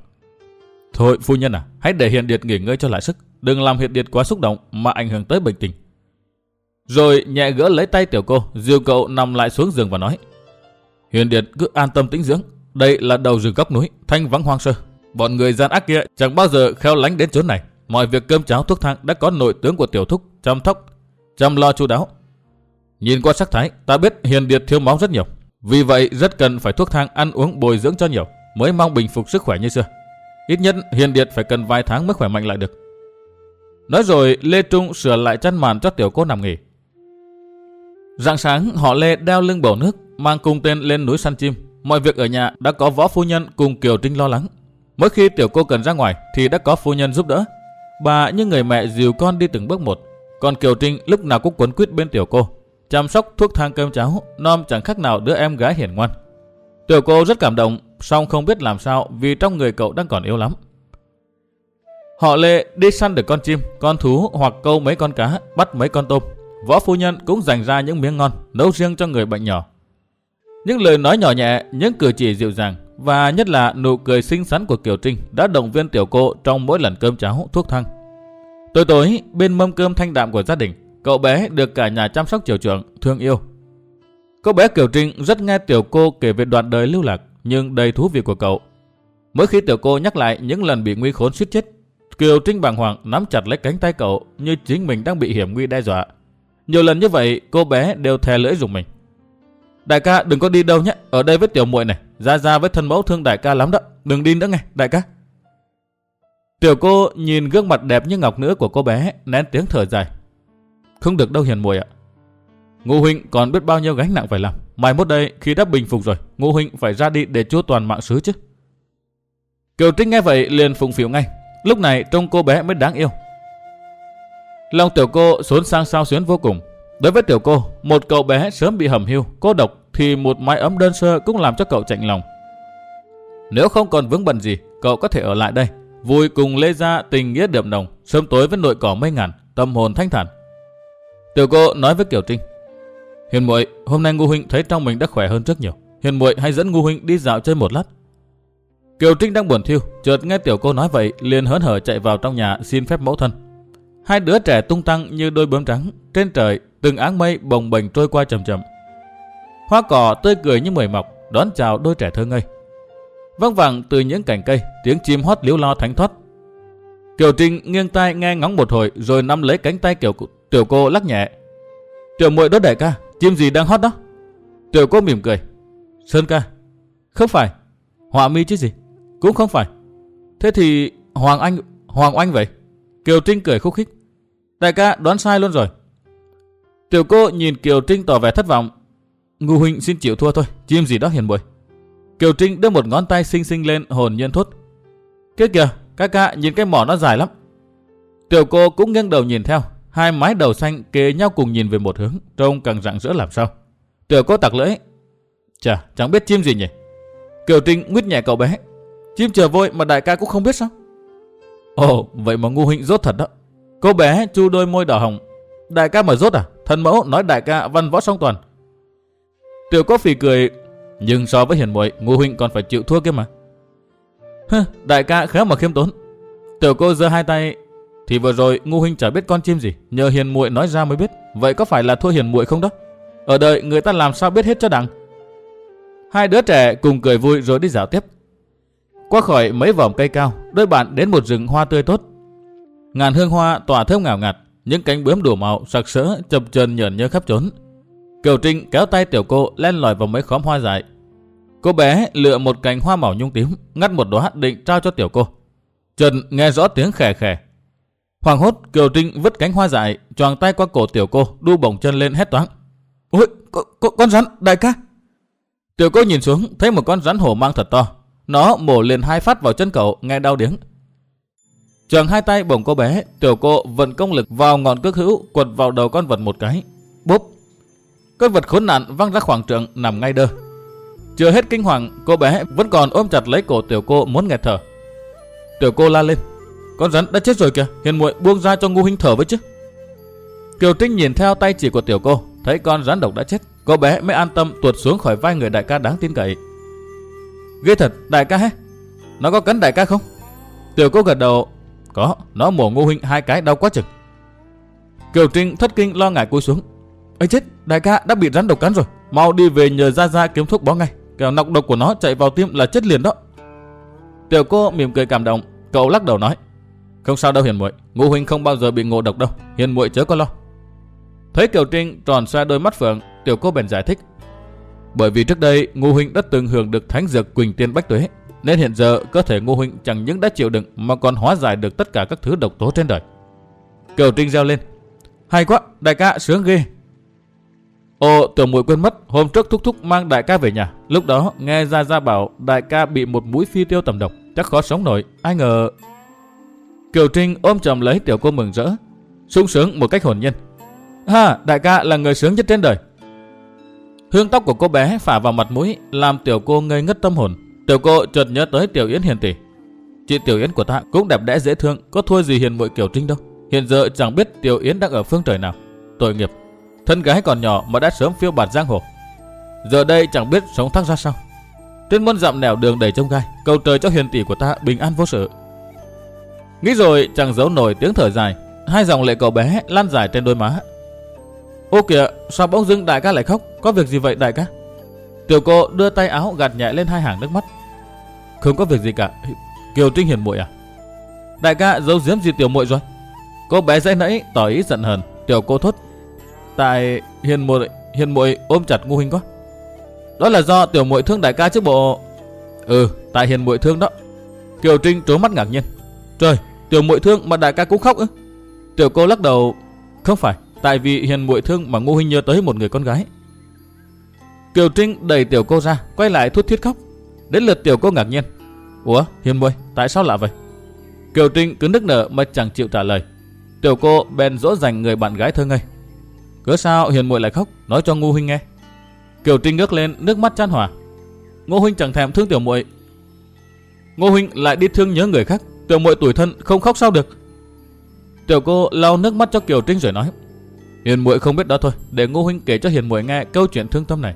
Thôi phu nhân à, hãy để Hiền Điệt nghỉ ngơi cho lại sức. Đừng làm Hiền Điệt quá xúc động mà ảnh hưởng tới bệnh tình. Rồi nhẹ gỡ lấy tay tiểu cô, dìu cậu nằm lại xuống giường và nói. Hiền Điệt cứ an tâm tĩnh dưỡng. Đây là đầu rừng góc núi, thanh vắng hoang sơ. Bọn người gian ác kia chẳng bao giờ khéo lánh đến chỗ này. Mọi việc cơm cháo thuốc thang đã có nội tướng của tiểu thúc chăm thóc, chăm lo chu đáo. Nhìn qua sắc thái, ta biết Hiền Điệt thiếu máu rất nhiều. Vì vậy rất cần phải thuốc thang ăn uống bồi dưỡng cho nhiều mới mong bình phục sức khỏe như xưa. Ít nhất Hiền Điệt phải cần vài tháng mới khỏe mạnh lại được. Nói rồi Lê Trung sửa lại chăn màn cho tiểu cô nằm nghỉ. Rạng sáng họ Lê đeo lưng bầu nước mang cung tên lên núi săn chim. Mọi việc ở nhà đã có võ phu nhân cùng Kiều Trinh lo lắng. Mỗi khi tiểu cô cần ra ngoài thì đã có phu nhân giúp đỡ. Bà như người mẹ dìu con đi từng bước một. Còn Kiều Trinh lúc nào cũng quấn quýt bên tiểu cô. Chăm sóc thuốc thang cơm cháo, non chẳng khác nào đứa em gái hiền ngoan. Tiểu cô rất cảm động, song không biết làm sao vì trong người cậu đang còn yếu lắm. Họ Lê đi săn được con chim, con thú hoặc câu mấy con cá, bắt mấy con tôm. Võ phu nhân cũng dành ra những miếng ngon, nấu riêng cho người bệnh nhỏ. Những lời nói nhỏ nhẹ, những cử chỉ dịu dàng và nhất là nụ cười xinh xắn của Kiều Trinh đã động viên tiểu cô trong mỗi lần cơm cháo thuốc thang. Tối tối, bên mâm cơm thanh đạm của gia đình, cậu bé được cả nhà chăm sóc chiều chuộng, thương yêu. Cậu bé Kiều Trinh rất nghe tiểu cô kể về đoạn đời lưu lạc nhưng đầy thú vị của cậu. Mỗi khi tiểu cô nhắc lại những lần bị nguy khốn suýt chết, Kiều Trinh bàng hoàng nắm chặt lấy cánh tay cậu như chính mình đang bị hiểm nguy đe dọa. Nhiều lần như vậy, cô bé đều thè lưỡi dùng mình. Đại ca đừng có đi đâu nhé, ở đây với tiểu muội này, ra ra với thân mẫu thương đại ca lắm đó, đừng đi nữa nghe, đại ca. Tiểu cô nhìn gương mặt đẹp như ngọc nữa của cô bé, nén tiếng thở dài. Không được đâu hiền muội ạ. Ngô huynh còn biết bao nhiêu gánh nặng phải làm. Mai mốt đây khi đã bình phục rồi, Ngô huynh phải ra đi để chúa toàn mạng sứ chứ. Kiều Trinh nghe vậy liền phụng phịu ngay. Lúc này trông cô bé mới đáng yêu. Lòng tiểu cô xốn sang sao xuyến vô cùng. Đối với tiểu cô, một cậu bé sớm bị hầm hưu, cô độc thì một mái ấm đơn sơ cũng làm cho cậu chạnh lòng. Nếu không còn vướng bận gì, cậu có thể ở lại đây, vui cùng Lê Gia tình nghĩa đượm nồng, sớm tối với nội cỏ mây ngàn, tâm hồn thanh thản. Tiểu cô nói với Kiều Trinh, Hiền muội, hôm nay Ngô huynh thấy trong mình đã khỏe hơn rất nhiều. Hiền muội hãy dẫn Ngô huynh đi dạo chơi một lát. Kiều Trinh đang buồn thiêu, chợt nghe tiểu cô nói vậy, liền hớn hở chạy vào trong nhà xin phép mẫu thân. Hai đứa trẻ tung tăng như đôi bướm trắng, trên trời từng áng mây bồng bềnh trôi qua chậm chậm. Hoa cỏ tươi cười như mười mọc, đón chào đôi trẻ thơ ngây. Văng vẳng từ những cành cây, tiếng chim hót liếu lo thánh thoát. Kiều Trinh nghiêng tai nghe ngóng một hồi rồi nắm lấy cánh tay kiểu tiểu cô lắc nhẹ. Tiểu muội đốt đại ca, chim gì đang hót đó? Tiểu cô mỉm cười. Sơn ca. Không phải. Họa mi chứ gì? Cũng không phải. Thế thì Hoàng Anh, Hoàng Anh vậy? Kiều Trinh cười khúc khích. Đại ca đoán sai luôn rồi. Tiểu cô nhìn Kiều Trinh tỏ vẻ thất vọng. Ngô huynh xin chịu thua thôi, chim gì đó hiền bồi. Kiều Trinh đưa một ngón tay xinh xinh lên hồn nhiên thốt. kết kìa, các ca nhìn cái mỏ nó dài lắm. Tiểu cô cũng nghiêng đầu nhìn theo, hai mái đầu xanh kề nhau cùng nhìn về một hướng, trông càng rạng rỡ làm sao. Tiểu cô tặc lưỡi. Chà, chẳng biết chim gì nhỉ? Kiều Trinh nguyết nhẹ cậu bé. Chim chờ vôi mà đại ca cũng không biết sao? Ồ, vậy mà ngu huynh rốt thật đó. Cô bé chu đôi môi đỏ hồng. Đại ca mà rốt à? Thần mẫu nói đại ca văn võ song toàn. Tiểu có phì cười, nhưng so với hiền muội, ngu huynh còn phải chịu thua kia mà. Hừ, đại ca khéo mà khiêm tốn. Tiểu cô giơ hai tay, thì vừa rồi ngu huynh chả biết con chim gì, nhờ hiền muội nói ra mới biết. Vậy có phải là thua hiền muội không đó? Ở đời người ta làm sao biết hết cho đặng. Hai đứa trẻ cùng cười vui rồi đi dạo tiếp. Qua khỏi mấy vòng cây cao, đôi bạn đến một rừng hoa tươi tốt. Ngàn hương hoa tỏa thơm ngào ngạt, những cánh bướm đủ màu sặc sỡ chập chờn nhởn nhơ khắp trốn. Kiều Trinh kéo tay tiểu cô len lỏi vào mấy khóm hoa dại. Cô bé lựa một cành hoa màu nhung tím, ngắt một đóa định trao cho tiểu cô. Trần nghe rõ tiếng khè khè. Hoàng hốt, Kiều Trinh vứt cánh hoa dại, choàng tay qua cổ tiểu cô, đu bổng chân lên hét toáng. Ôi, con, con, con rắn, đại ca! Tiểu cô nhìn xuống, thấy một con rắn hổ mang thật to. Nó mổ liền hai phát vào chân cậu, nghe đau điếng. Trường hai tay bổng cô bé, tiểu cô vận công lực vào ngọn cước hữu, quật vào đầu con vật một cái. Bốp! Con vật khốn nạn văng ra khoảng trường nằm ngay đơ. Chưa hết kinh hoàng, cô bé vẫn còn ôm chặt lấy cổ tiểu cô muốn nghẹt thở. Tiểu cô la lên. Con rắn đã chết rồi kìa, hiền muội buông ra cho ngu huynh thở với chứ. Kiều Trinh nhìn theo tay chỉ của tiểu cô, thấy con rắn độc đã chết, cô bé mới an tâm tuột xuống khỏi vai người đại ca đáng tin cậy. Ghê thật, đại ca hết. Nó có cắn đại ca không? Tiểu cô gật đầu. Có, nó mổ ngô huynh hai cái đau quá chừng. Kiều Trinh thất kinh lo ngại cúi xuống. ấy chết, đại ca đã bị rắn độc cắn rồi. Mau đi về nhờ ra ra kiếm thuốc bó ngay. Kẻo nọc độc của nó chạy vào tim là chết liền đó. Tiểu cô mỉm cười cảm động. Cậu lắc đầu nói. Không sao đâu hiền muội, ngô huynh không bao giờ bị ngộ độc đâu. Hiền muội chớ có lo. Thấy Kiều Trinh tròn xoe đôi mắt phượng, tiểu cô bèn giải thích. Bởi vì trước đây Ngô Huynh đã từng hưởng được thánh dược Quỳnh Tiên Bách Tuế, nên hiện giờ cơ thể Ngô Huynh chẳng những đã chịu đựng mà còn hóa giải được tất cả các thứ độc tố trên đời. Kiều Trinh reo lên. Hay quá, đại ca sướng ghê. Ồ, tưởng muội quên mất, hôm trước thúc thúc mang đại ca về nhà. Lúc đó nghe gia gia bảo đại ca bị một mũi phi tiêu tầm độc, chắc khó sống nổi. Ai ngờ... Kiều Trinh ôm chầm lấy tiểu cô mừng rỡ, sung sướng một cách hồn nhiên. Ha, đại ca là người sướng nhất trên đời. Hương tóc của cô bé phả vào mặt mũi, làm tiểu cô ngây ngất tâm hồn. Tiểu cô chợt nhớ tới Tiểu Yến hiền tỷ. Chị Tiểu Yến của ta cũng đẹp đẽ dễ thương, có thua gì hiền muội Kiều Trinh đâu. Hiện giờ chẳng biết Tiểu Yến đang ở phương trời nào. Tội nghiệp, thân gái còn nhỏ mà đã sớm phiêu bạt giang hồ. Giờ đây chẳng biết sống thắc ra sao. Trên muôn dặm nẻo đường đầy trông gai, cầu trời cho hiền tỷ của ta bình an vô sự. Nghĩ rồi chẳng giấu nổi tiếng thở dài, hai dòng lệ cậu bé lan dài trên đôi má, Ô kìa, sao bỗng dưng đại ca lại khóc? Có việc gì vậy đại ca? Tiểu cô đưa tay áo gạt nhẹ lên hai hàng nước mắt. Không có việc gì cả. Kiều Trinh hiền muội à? Đại ca giấu giếm gì tiểu muội rồi? Cô bé dãy nãy tỏ ý giận hờn. Tiểu cô thốt. Tại hiền muội hiền muội ôm chặt ngu huynh quá. Đó là do tiểu muội thương đại ca chứ bộ. Ừ, tại hiền muội thương đó. Kiều Trinh trố mắt ngạc nhiên. Trời, tiểu muội thương mà đại ca cũng khóc ư? Tiểu cô lắc đầu. Không phải, Tại vì hiền muội thương mà Ngô Huynh nhớ tới một người con gái. Kiều Trinh đẩy tiểu cô ra, quay lại thút thiết khóc. Đến lượt tiểu cô ngạc nhiên. Ủa, hiền muội, tại sao lạ vậy? Kiều Trinh cứ nức nở mà chẳng chịu trả lời. Tiểu cô bèn dỗ dành người bạn gái thơ ngây. Cớ sao hiền muội lại khóc, nói cho Ngô Huynh nghe. Kiều Trinh ngước lên, nước mắt chan hòa. Ngô huynh chẳng thèm thương tiểu muội. Ngô huynh lại đi thương nhớ người khác, tiểu muội tuổi thân không khóc sao được. Tiểu cô lau nước mắt cho Kiều Trinh rồi nói: Hiền muội không biết đó thôi, để Ngô huynh kể cho Hiền muội nghe câu chuyện thương tâm này.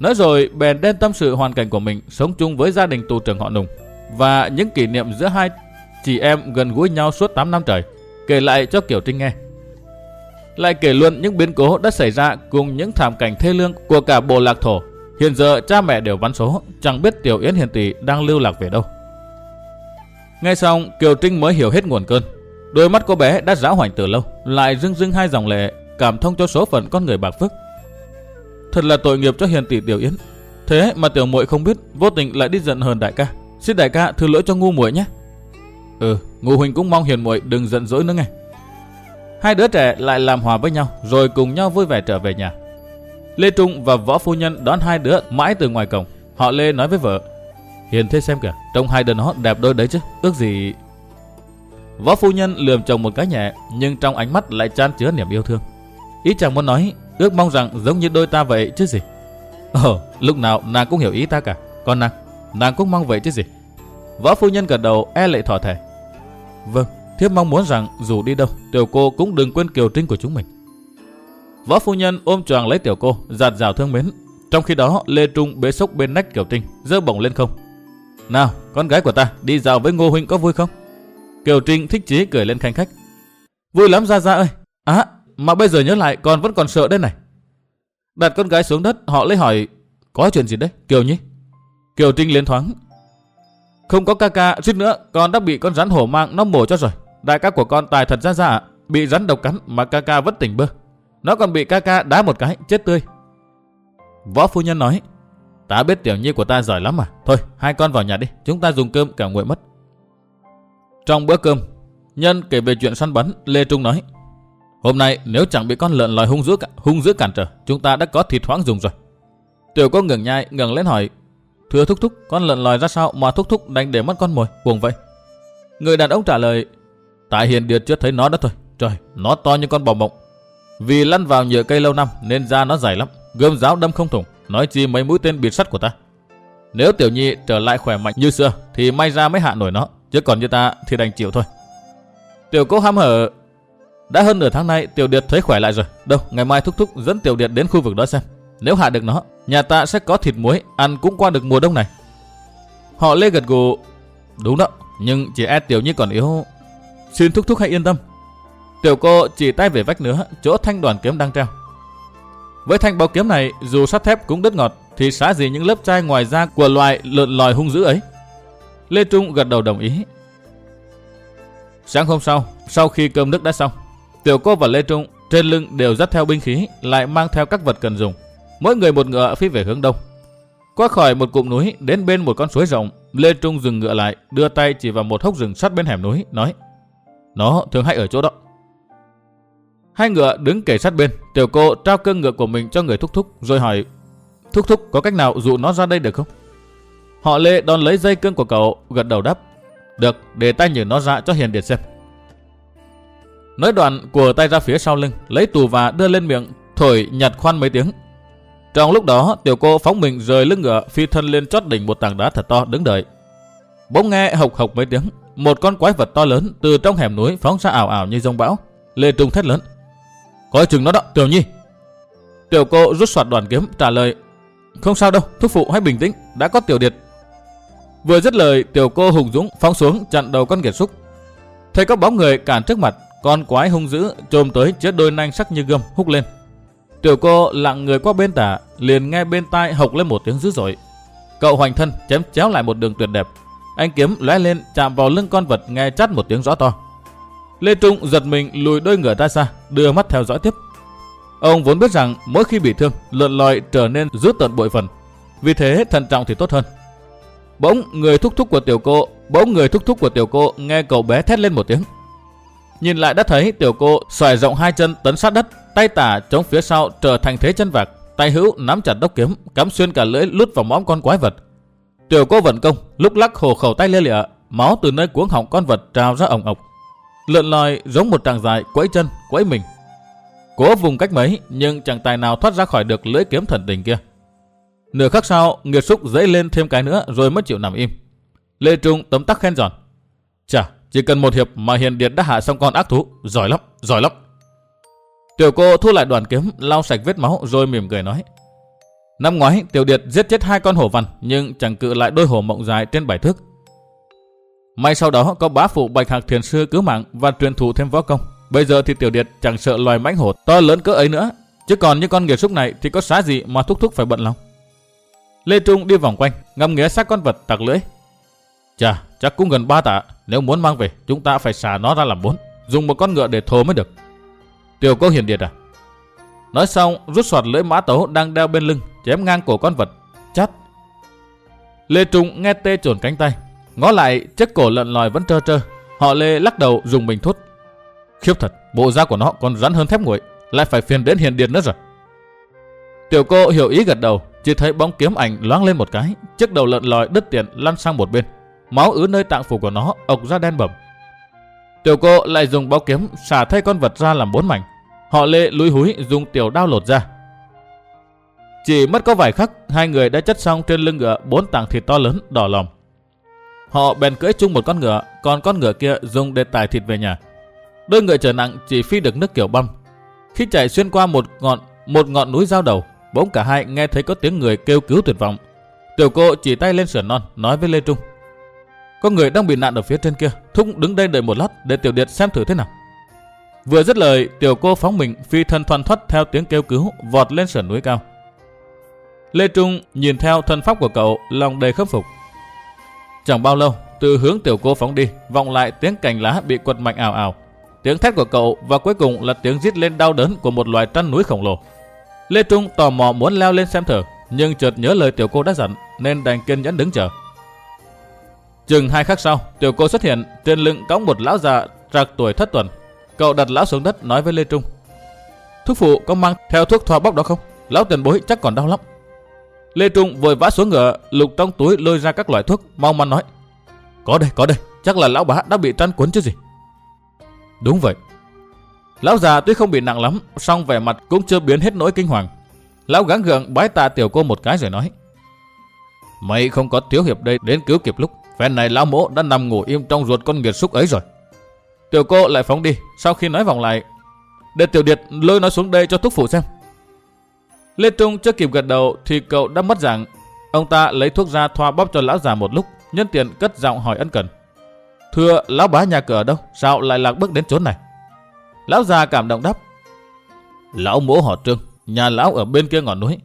Nói rồi, bèn đem tâm sự hoàn cảnh của mình sống chung với gia đình tù trưởng họ Nùng và những kỷ niệm giữa hai chị em gần gũi nhau suốt 8 năm trời, kể lại cho Kiều Trinh nghe. Lại kể luôn những biến cố đã xảy ra cùng những thảm cảnh thê lương của cả bộ lạc thổ. Hiện giờ cha mẹ đều vắng số, chẳng biết Tiểu Yến Hiền Tỷ đang lưu lạc về đâu. Nghe xong, Kiều Trinh mới hiểu hết nguồn cơn. Đôi mắt cô bé đã giáo hoành từ lâu, lại rưng rưng hai dòng lệ, cảm thông cho số phận con người bạc phước. Thật là tội nghiệp cho Hiền Tỷ Tiểu Yến. Thế mà Tiểu muội không biết, vô tình lại đi giận hờn đại ca. Xin đại ca thứ lỗi cho ngu muội nhé. Ừ, ngu huynh cũng mong Hiền muội đừng giận dỗi nữa nghe. Hai đứa trẻ lại làm hòa với nhau, rồi cùng nhau vui vẻ trở về nhà. Lê Trung và Võ Phu Nhân đón hai đứa mãi từ ngoài cổng. Họ Lê nói với vợ, Hiền thế xem kìa, trông hai đứa nó đẹp đôi đấy chứ, ước gì... Võ Phu Nhân lườm chồng một cái nhẹ, nhưng trong ánh mắt lại chan chứa niềm yêu thương. Ý chàng muốn nói, ước mong rằng giống như đôi ta vậy chứ gì. Ồ, lúc nào nàng cũng hiểu ý ta cả, còn nàng, nàng cũng mong vậy chứ gì. Võ Phu Nhân gật đầu e lệ thỏa thể. Vâng, Thiếp mong muốn rằng dù đi đâu, tiểu cô cũng đừng quên kiều trinh của chúng mình. Võ phu nhân ôm choàng lấy tiểu cô, giạt rào thương mến. Trong khi đó, Lê Trung bế sốc bên nách Kiều Trinh, dơ bổng lên không. Nào, con gái của ta, đi dạo với Ngô Huynh có vui không? Kiều Trinh thích chí cười lên khanh khách. Vui lắm Gia Gia ơi. À, mà bây giờ nhớ lại con vẫn còn sợ đây này. Đặt con gái xuống đất, họ lấy hỏi, có chuyện gì đấy, Kiều Nhi? Kiều Trinh liên thoáng. Không có ca ca, suýt nữa, con đã bị con rắn hổ mang nó mổ cho rồi. Đại ca của con tài thật ra ra ạ, bị rắn độc cắn mà ca ca vẫn tỉnh bơ. Nó còn bị ca ca đá một cái, chết tươi. Võ phu nhân nói, ta biết tiểu nhi của ta giỏi lắm mà. Thôi, hai con vào nhà đi, chúng ta dùng cơm cả nguội mất. Trong bữa cơm, nhân kể về chuyện săn bắn, Lê Trung nói, hôm nay nếu chẳng bị con lợn lòi hung dữ, hung dữ cản trở, chúng ta đã có thịt thoáng dùng rồi. Tiểu cô ngừng nhai, ngừng lên hỏi, thưa thúc thúc, con lợn lòi ra sao mà thúc thúc đánh để mất con mồi, buồn vậy. Người đàn ông trả lời, Tại hiện điệt chưa thấy nó đó thôi. Trời, nó to như con bò mộng. Vì lăn vào nhựa cây lâu năm nên da nó dày lắm. Gươm giáo đâm không thủng. Nói chi mấy mũi tên biệt sắt của ta. Nếu tiểu nhi trở lại khỏe mạnh như xưa thì may ra mới hạ nổi nó. Chứ còn như ta thì đành chịu thôi. Tiểu cố hăm hở. Đã hơn nửa tháng nay tiểu điệt thấy khỏe lại rồi. Đâu, ngày mai thúc thúc dẫn tiểu điệt đến khu vực đó xem. Nếu hạ được nó, nhà ta sẽ có thịt muối, ăn cũng qua được mùa đông này. Họ lê gật gù. Đúng đó, nhưng chỉ e tiểu nhi còn yếu Xin thúc thúc hãy yên tâm. Tiểu cô chỉ tay về vách nữa, chỗ thanh đoàn kiếm đang treo. Với thanh bao kiếm này, dù sắt thép cũng đứt ngọt, thì xá gì những lớp chai ngoài da của loài lợn lòi hung dữ ấy. Lê Trung gật đầu đồng ý. Sáng hôm sau, sau khi cơm nước đã xong, Tiểu cô và Lê Trung trên lưng đều dắt theo binh khí, lại mang theo các vật cần dùng. Mỗi người một ngựa phi về hướng đông. Qua khỏi một cụm núi đến bên một con suối rộng, Lê Trung dừng ngựa lại, đưa tay chỉ vào một hốc rừng sát bên hẻm núi, nói: nó thường hay ở chỗ đó. Hai ngựa đứng kề sát bên, tiểu cô trao cương ngựa của mình cho người thúc thúc, rồi hỏi, thúc thúc có cách nào dụ nó ra đây được không? Họ lê đón lấy dây cương của cậu, gật đầu đáp, được, để tay nhử nó ra cho hiền điệt xem. Nói đoạn của tay ra phía sau lưng, lấy tù và đưa lên miệng, thổi nhặt khoan mấy tiếng. Trong lúc đó, tiểu cô phóng mình rời lưng ngựa, phi thân lên chót đỉnh một tảng đá thật to đứng đợi. Bỗng nghe hộc hộc mấy tiếng, một con quái vật to lớn từ trong hẻm núi phóng ra ảo ảo như rông bão. Lê Trung thét lớn. Coi chừng nó đó, Tiểu Nhi. Tiểu cô rút soạt đoàn kiếm trả lời. Không sao đâu, thúc phụ hãy bình tĩnh, đã có tiểu điệt. Vừa dứt lời, tiểu cô hùng dũng phóng xuống chặn đầu con kiệt xúc. Thấy có bóng người cản trước mặt, con quái hung dữ trồm tới chớp đôi nanh sắc như gươm húc lên. Tiểu cô lặng người qua bên tả, liền nghe bên tai hộc lên một tiếng dữ dội. Cậu hoành thân chém chéo lại một đường tuyệt đẹp, anh kiếm lóe lên chạm vào lưng con vật nghe chát một tiếng rõ to. Lê Trung giật mình lùi đôi ngựa ra xa, đưa mắt theo dõi tiếp. Ông vốn biết rằng mỗi khi bị thương, lợn lòi trở nên rút tận bội phần. Vì thế thận trọng thì tốt hơn. Bỗng người thúc thúc của tiểu cô, bỗng người thúc thúc của tiểu cô nghe cậu bé thét lên một tiếng. Nhìn lại đã thấy tiểu cô xoài rộng hai chân tấn sát đất, tay tả chống phía sau trở thành thế chân vạc, tay hữu nắm chặt đốc kiếm, cắm xuyên cả lưỡi lút vào móm con quái vật, Tiểu cô vận công, lúc lắc hồ khẩu tay lia lịa, máu từ nơi cuống họng con vật trào ra ổng ọc. Lượn lòi giống một tràng dài quẫy chân, quẫy mình. Cố vùng cách mấy nhưng chẳng tài nào thoát ra khỏi được lưỡi kiếm thần tình kia. Nửa khắc sau, nghiệt xúc dấy lên thêm cái nữa rồi mới chịu nằm im. Lê Trung tấm tắc khen giòn. Chà, chỉ cần một hiệp mà Hiền Điệt đã hạ xong con ác thú. Giỏi lắm, giỏi lắm. Tiểu cô thu lại đoàn kiếm, lau sạch vết máu rồi mỉm cười nói. Năm ngoái, Tiểu Điệt giết chết hai con hổ vằn nhưng chẳng cự lại đôi hổ mộng dài trên bảy thước. May sau đó có bá phụ Bạch Hạc Thiền Sư cứu mạng và truyền thụ thêm võ công. Bây giờ thì Tiểu Điệt chẳng sợ loài mãnh hổ to lớn cỡ ấy nữa. Chứ còn như con nghiệt xúc này thì có xá gì mà thúc thúc phải bận lòng. Lê Trung đi vòng quanh, ngâm nghía xác con vật tặc lưỡi. Chà, chắc cũng gần ba tạ. Nếu muốn mang về, chúng ta phải xả nó ra làm bốn. Dùng một con ngựa để thô mới được. Tiểu cô hiền điệt à? Nói xong, rút soạt lưỡi mã tấu đang đeo bên lưng, chém ngang cổ con vật. Chát. Lê Trung nghe tê trồn cánh tay. Ngó lại, chiếc cổ lợn lòi vẫn trơ trơ. Họ Lê lắc đầu dùng mình thốt. Khiếp thật, bộ da của nó còn rắn hơn thép nguội. Lại phải phiền đến hiền điệt nữa rồi. Tiểu cô hiểu ý gật đầu, chỉ thấy bóng kiếm ảnh loáng lên một cái, chiếc đầu lợn lòi đứt tiện lăn sang một bên. Máu ứ nơi tạng phủ của nó ộc ra đen bầm. Tiểu cô lại dùng bao kiếm xả thay con vật ra làm bốn mảnh. Họ lê lúi húi dùng tiểu đao lột ra. Chỉ mất có vài khắc, hai người đã chất xong trên lưng ngựa bốn tảng thịt to lớn đỏ lòm. Họ bèn cưỡi chung một con ngựa, còn con ngựa kia dùng để tải thịt về nhà. Đôi ngựa trở nặng chỉ phi được nước kiểu băm. Khi chạy xuyên qua một ngọn một ngọn núi giao đầu, bỗng cả hai nghe thấy có tiếng người kêu cứu tuyệt vọng. Tiểu cô chỉ tay lên sườn non, nói với Lê Trung. Có người đang bị nạn ở phía trên kia, Thúc đứng đây đợi một lát để Tiểu Điệt xem thử thế nào. Vừa dứt lời, Tiểu cô phóng mình phi thân thoăn thoắt theo tiếng kêu cứu, vọt lên sườn núi cao. Lê Trung nhìn theo thân pháp của cậu, lòng đầy khâm phục. Chẳng bao lâu, từ hướng Tiểu cô phóng đi, vọng lại tiếng cành lá bị quật mạnh ảo ảo. Tiếng thét của cậu và cuối cùng là tiếng rít lên đau đớn của một loài trăn núi khổng lồ. Lê Trung tò mò muốn leo lên xem thử, nhưng chợt nhớ lời tiểu cô đã dặn nên đành kiên nhẫn đứng chờ. Chừng hai khắc sau, tiểu cô xuất hiện, trên lưng cõng một lão già trạc tuổi thất tuần. Cậu đặt lão xuống đất nói với Lê Trung. Thuốc phụ có mang theo thuốc thoa bóc đó không? Lão tiền bối chắc còn đau lắm. Lê Trung vội vã xuống ngựa, lục trong túi lôi ra các loại thuốc, mau mắn nói. Có đây, có đây, chắc là lão bá đã bị trăn cuốn chứ gì. Đúng vậy, Lão già tuy không bị nặng lắm, song vẻ mặt cũng chưa biến hết nỗi kinh hoàng. Lão gắng gượng bái tạ tiểu cô một cái rồi nói. Mày không có thiếu hiệp đây đến cứu kịp lúc. Phen này lão mỗ đã nằm ngủ im trong ruột con nghiệt xúc ấy rồi. Tiểu cô lại phóng đi, sau khi nói vòng lại. Để tiểu điệt lôi nó xuống đây cho thúc phụ xem. Lê Trung chưa kịp gật đầu thì cậu đã mất dạng. Ông ta lấy thuốc ra thoa bóp cho lão già một lúc, nhân tiện cất giọng hỏi ân cần. Thưa lão bá nhà cửa đâu, sao lại lạc bước đến chỗ này? Lão già cảm động đáp. Lão mỗ họ trương, nhà lão ở bên kia ngọn núi.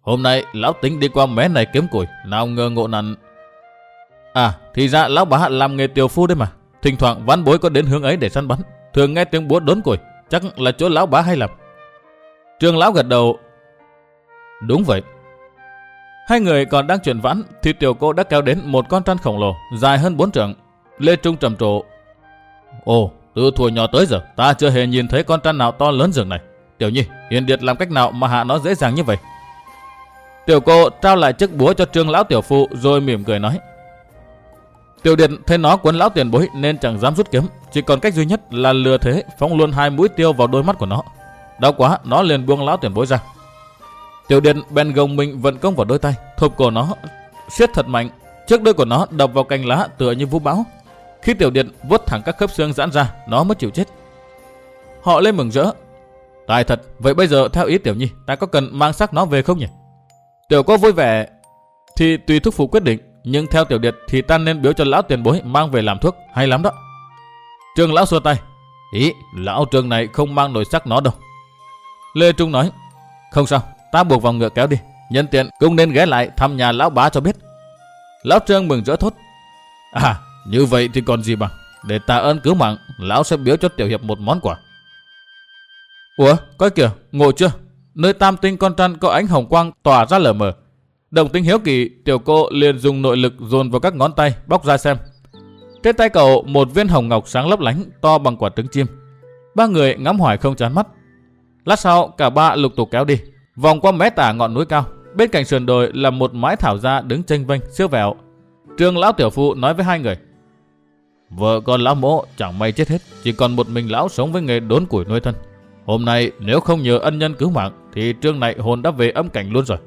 Hôm nay lão tính đi qua mé này kiếm củi, nào ngờ ngộ nạn. À, thì ra lão bà làm nghề tiểu phu đấy mà. Thỉnh thoảng ván bối có đến hướng ấy để săn bắn. Thường nghe tiếng búa đốn củi, chắc là chỗ lão bá hay làm. Trương lão gật đầu. Đúng vậy. Hai người còn đang chuyển vãn thì tiểu cô đã kéo đến một con trăn khổng lồ dài hơn bốn trượng. Lê Trung trầm trồ. Ồ, từ thuở nhỏ tới giờ, ta chưa hề nhìn thấy con trăn nào to lớn dường này. Tiểu Nhi, Hiền Điệt làm cách nào mà hạ nó dễ dàng như vậy? Tiểu cô trao lại chiếc búa cho trương lão tiểu phụ rồi mỉm cười nói. Tiểu Điệt thấy nó quấn lão tiền bối nên chẳng dám rút kiếm. Chỉ còn cách duy nhất là lừa thế phóng luôn hai mũi tiêu vào đôi mắt của nó. Đau quá, nó liền buông lão tiền bối ra. Tiểu Điệt bèn gồng mình vận công vào đôi tay, thụp cổ nó, siết thật mạnh. Trước đôi của nó đập vào cành lá tựa như vũ bão, khi tiểu điện vuốt thẳng các khớp xương giãn ra, nó mới chịu chết. Họ lên mừng rỡ. Tài thật, vậy bây giờ theo ý tiểu nhi, ta có cần mang xác nó về không nhỉ? Tiểu có vui vẻ, thì tùy thúc phụ quyết định, nhưng theo tiểu điện thì ta nên biếu cho lão tiền bối mang về làm thuốc, hay lắm đó. Trương lão xua tay. Ý, lão trương này không mang nổi xác nó đâu. Lê Trung nói, không sao, ta buộc vào ngựa kéo đi. Nhân tiện cũng nên ghé lại thăm nhà lão bá cho biết. Lão Trương mừng rỡ thốt. À, như vậy thì còn gì bằng. Để tạ ơn cứu mạng, lão sẽ biếu cho tiểu hiệp một món quà. Ủa, coi kìa, ngộ chưa? Nơi tam tinh con trăn có ánh hồng quang tỏa ra lờ mờ. Đồng tinh hiếu kỳ, tiểu cô liền dùng nội lực dồn vào các ngón tay, bóc ra xem. Trên tay cậu một viên hồng ngọc sáng lấp lánh, to bằng quả trứng chim. Ba người ngắm hoài không chán mắt. Lát sau, cả ba lục tục kéo đi, vòng qua mé tả ngọn núi cao. Bên cạnh sườn đồi là một mái thảo gia đứng tranh vênh, siêu vẹo. Trương lão tiểu phụ nói với hai người. Vợ con lão mỗ chẳng may chết hết, chỉ còn một mình lão sống với nghề đốn củi nuôi thân. Hôm nay nếu không nhờ ân nhân cứu mạng thì trương này hồn đã về âm cảnh luôn rồi.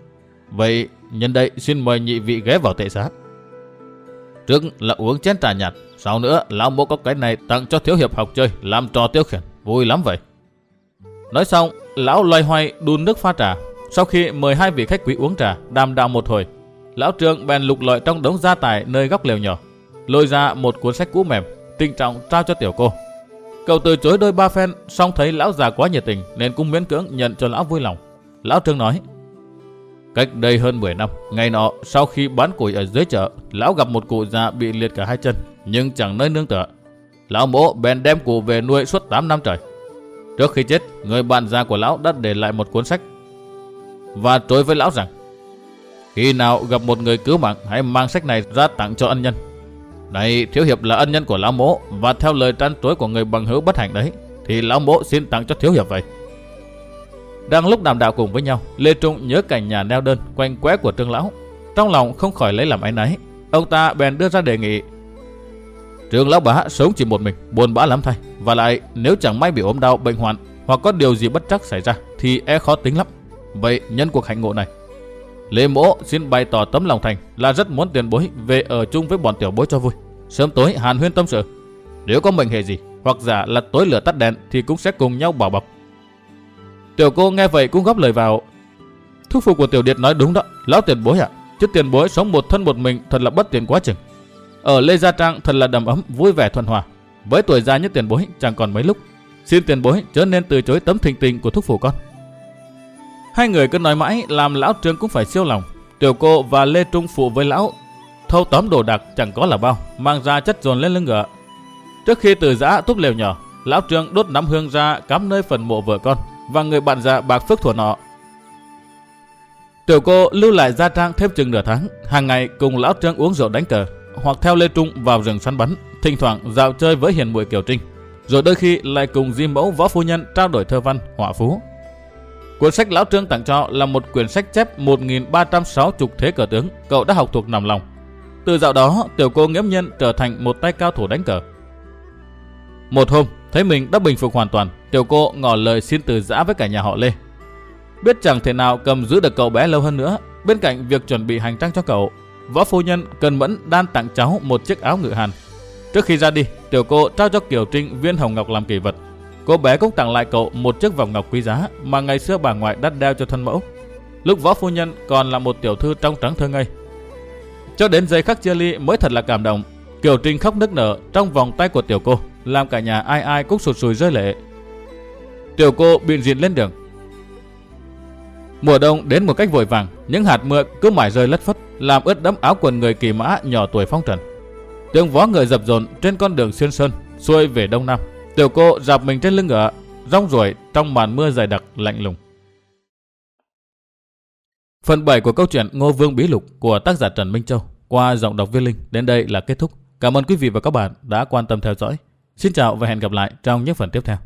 Vậy nhân đây xin mời nhị vị ghé vào tệ xá. Trước là uống chén trà nhạt, sau nữa lão mỗ có cái này tặng cho thiếu hiệp học chơi, làm trò tiêu khiển, vui lắm vậy. Nói xong, lão loay hoay đun nước pha trà. Sau khi mời hai vị khách quý uống trà, đàm đạo một hồi, lão trương bèn lục lọi trong đống gia tài nơi góc lều nhỏ, lôi ra một cuốn sách cũ mềm, tinh trọng trao cho tiểu cô. Cậu từ chối đôi ba phen, xong thấy lão già quá nhiệt tình nên cũng miễn cưỡng nhận cho lão vui lòng. Lão trương nói: Cách đây hơn 10 năm, ngày nọ sau khi bán củi ở dưới chợ, lão gặp một cụ già bị liệt cả hai chân, nhưng chẳng nơi nương tựa. Lão mỗ bèn đem cụ về nuôi suốt 8 năm trời. Trước khi chết, người bạn già của lão đã để lại một cuốn sách và trối với lão rằng khi nào gặp một người cứu mạng hãy mang sách này ra tặng cho ân nhân. Này thiếu hiệp là ân nhân của lão mỗ và theo lời trăn trối của người bằng hữu bất hạnh đấy thì lão mỗ xin tặng cho thiếu hiệp vậy. Đang lúc đàm đạo cùng với nhau, Lê Trung nhớ cảnh nhà neo đơn quanh quẽ của trương lão. Trong lòng không khỏi lấy làm áy náy. Ông ta bèn đưa ra đề nghị. Trương lão bá sống chỉ một mình, buồn bã lắm thay. Và lại nếu chẳng may bị ốm đau, bệnh hoạn hoặc có điều gì bất chắc xảy ra thì e khó tính lắm. Vậy nhân cuộc hạnh ngộ này, Lê Mỗ xin bày tỏ tấm lòng thành là rất muốn tiền bối về ở chung với bọn tiểu bối cho vui. Sớm tối hàn huyên tâm sự. Nếu có mệnh hệ gì hoặc giả là tối lửa tắt đèn thì cũng sẽ cùng nhau bảo bọc. Tiểu cô nghe vậy cũng góp lời vào. Thúc phụ của tiểu điệt nói đúng đó, lão tiền bối ạ. Chứ tiền bối sống một thân một mình thật là bất tiện quá chừng. Ở Lê Gia Trang thật là đầm ấm, vui vẻ thuận hòa. Với tuổi già như tiền bối chẳng còn mấy lúc. Xin tiền bối chớ nên từ chối tấm thình tình của thúc phụ con. Hai người cứ nói mãi làm lão trương cũng phải siêu lòng. Tiểu cô và Lê Trung phụ với lão thâu tóm đồ đạc chẳng có là bao, mang ra chất dồn lên lưng ngựa. Trước khi từ giã túp lều nhỏ, lão trương đốt nắm hương ra cắm nơi phần mộ vợ con, và người bạn già bạc phước thuở nọ. Tiểu cô lưu lại gia trang thêm chừng nửa tháng, hàng ngày cùng lão trương uống rượu đánh cờ, hoặc theo Lê Trung vào rừng săn bắn, thỉnh thoảng dạo chơi với hiền muội Kiều Trinh, rồi đôi khi lại cùng Di Mẫu Võ Phu Nhân trao đổi thơ văn, họa phú. Cuốn sách lão trương tặng cho là một quyển sách chép 1360 thế cờ tướng, cậu đã học thuộc nằm lòng. Từ dạo đó, tiểu cô nghiễm nhân trở thành một tay cao thủ đánh cờ. Một hôm, thấy mình đã bình phục hoàn toàn, Tiểu cô ngỏ lời xin từ giã với cả nhà họ Lê. Biết chẳng thể nào cầm giữ được cậu bé lâu hơn nữa, bên cạnh việc chuẩn bị hành trang cho cậu, võ phu nhân cần mẫn đan tặng cháu một chiếc áo ngự hàn. Trước khi ra đi, tiểu cô trao cho Kiều Trinh viên hồng ngọc làm kỷ vật. Cô bé cũng tặng lại cậu một chiếc vòng ngọc quý giá mà ngày xưa bà ngoại đắt đeo cho thân mẫu. Lúc võ phu nhân còn là một tiểu thư trong trắng thơ ngây. Cho đến giây khắc chia ly mới thật là cảm động. Kiều Trinh khóc nức nở trong vòng tay của tiểu cô, làm cả nhà ai ai cũng sụt sùi rơi lệ. Tiểu cô biện diện lên đường. Mùa đông đến một cách vội vàng, những hạt mưa cứ mãi rơi lất phất, làm ướt đẫm áo quần người kỳ mã nhỏ tuổi phong trần. Tiếng vó người dập dồn trên con đường xuyên sơn, xuôi về đông nam. Tiểu cô dạp mình trên lưng ngựa, rong ruổi trong màn mưa dày đặc lạnh lùng. Phần 7 của câu chuyện Ngô Vương Bí Lục của tác giả Trần Minh Châu qua giọng đọc viên linh đến đây là kết thúc. Cảm ơn quý vị và các bạn đã quan tâm theo dõi. Xin chào và hẹn gặp lại trong những phần tiếp theo.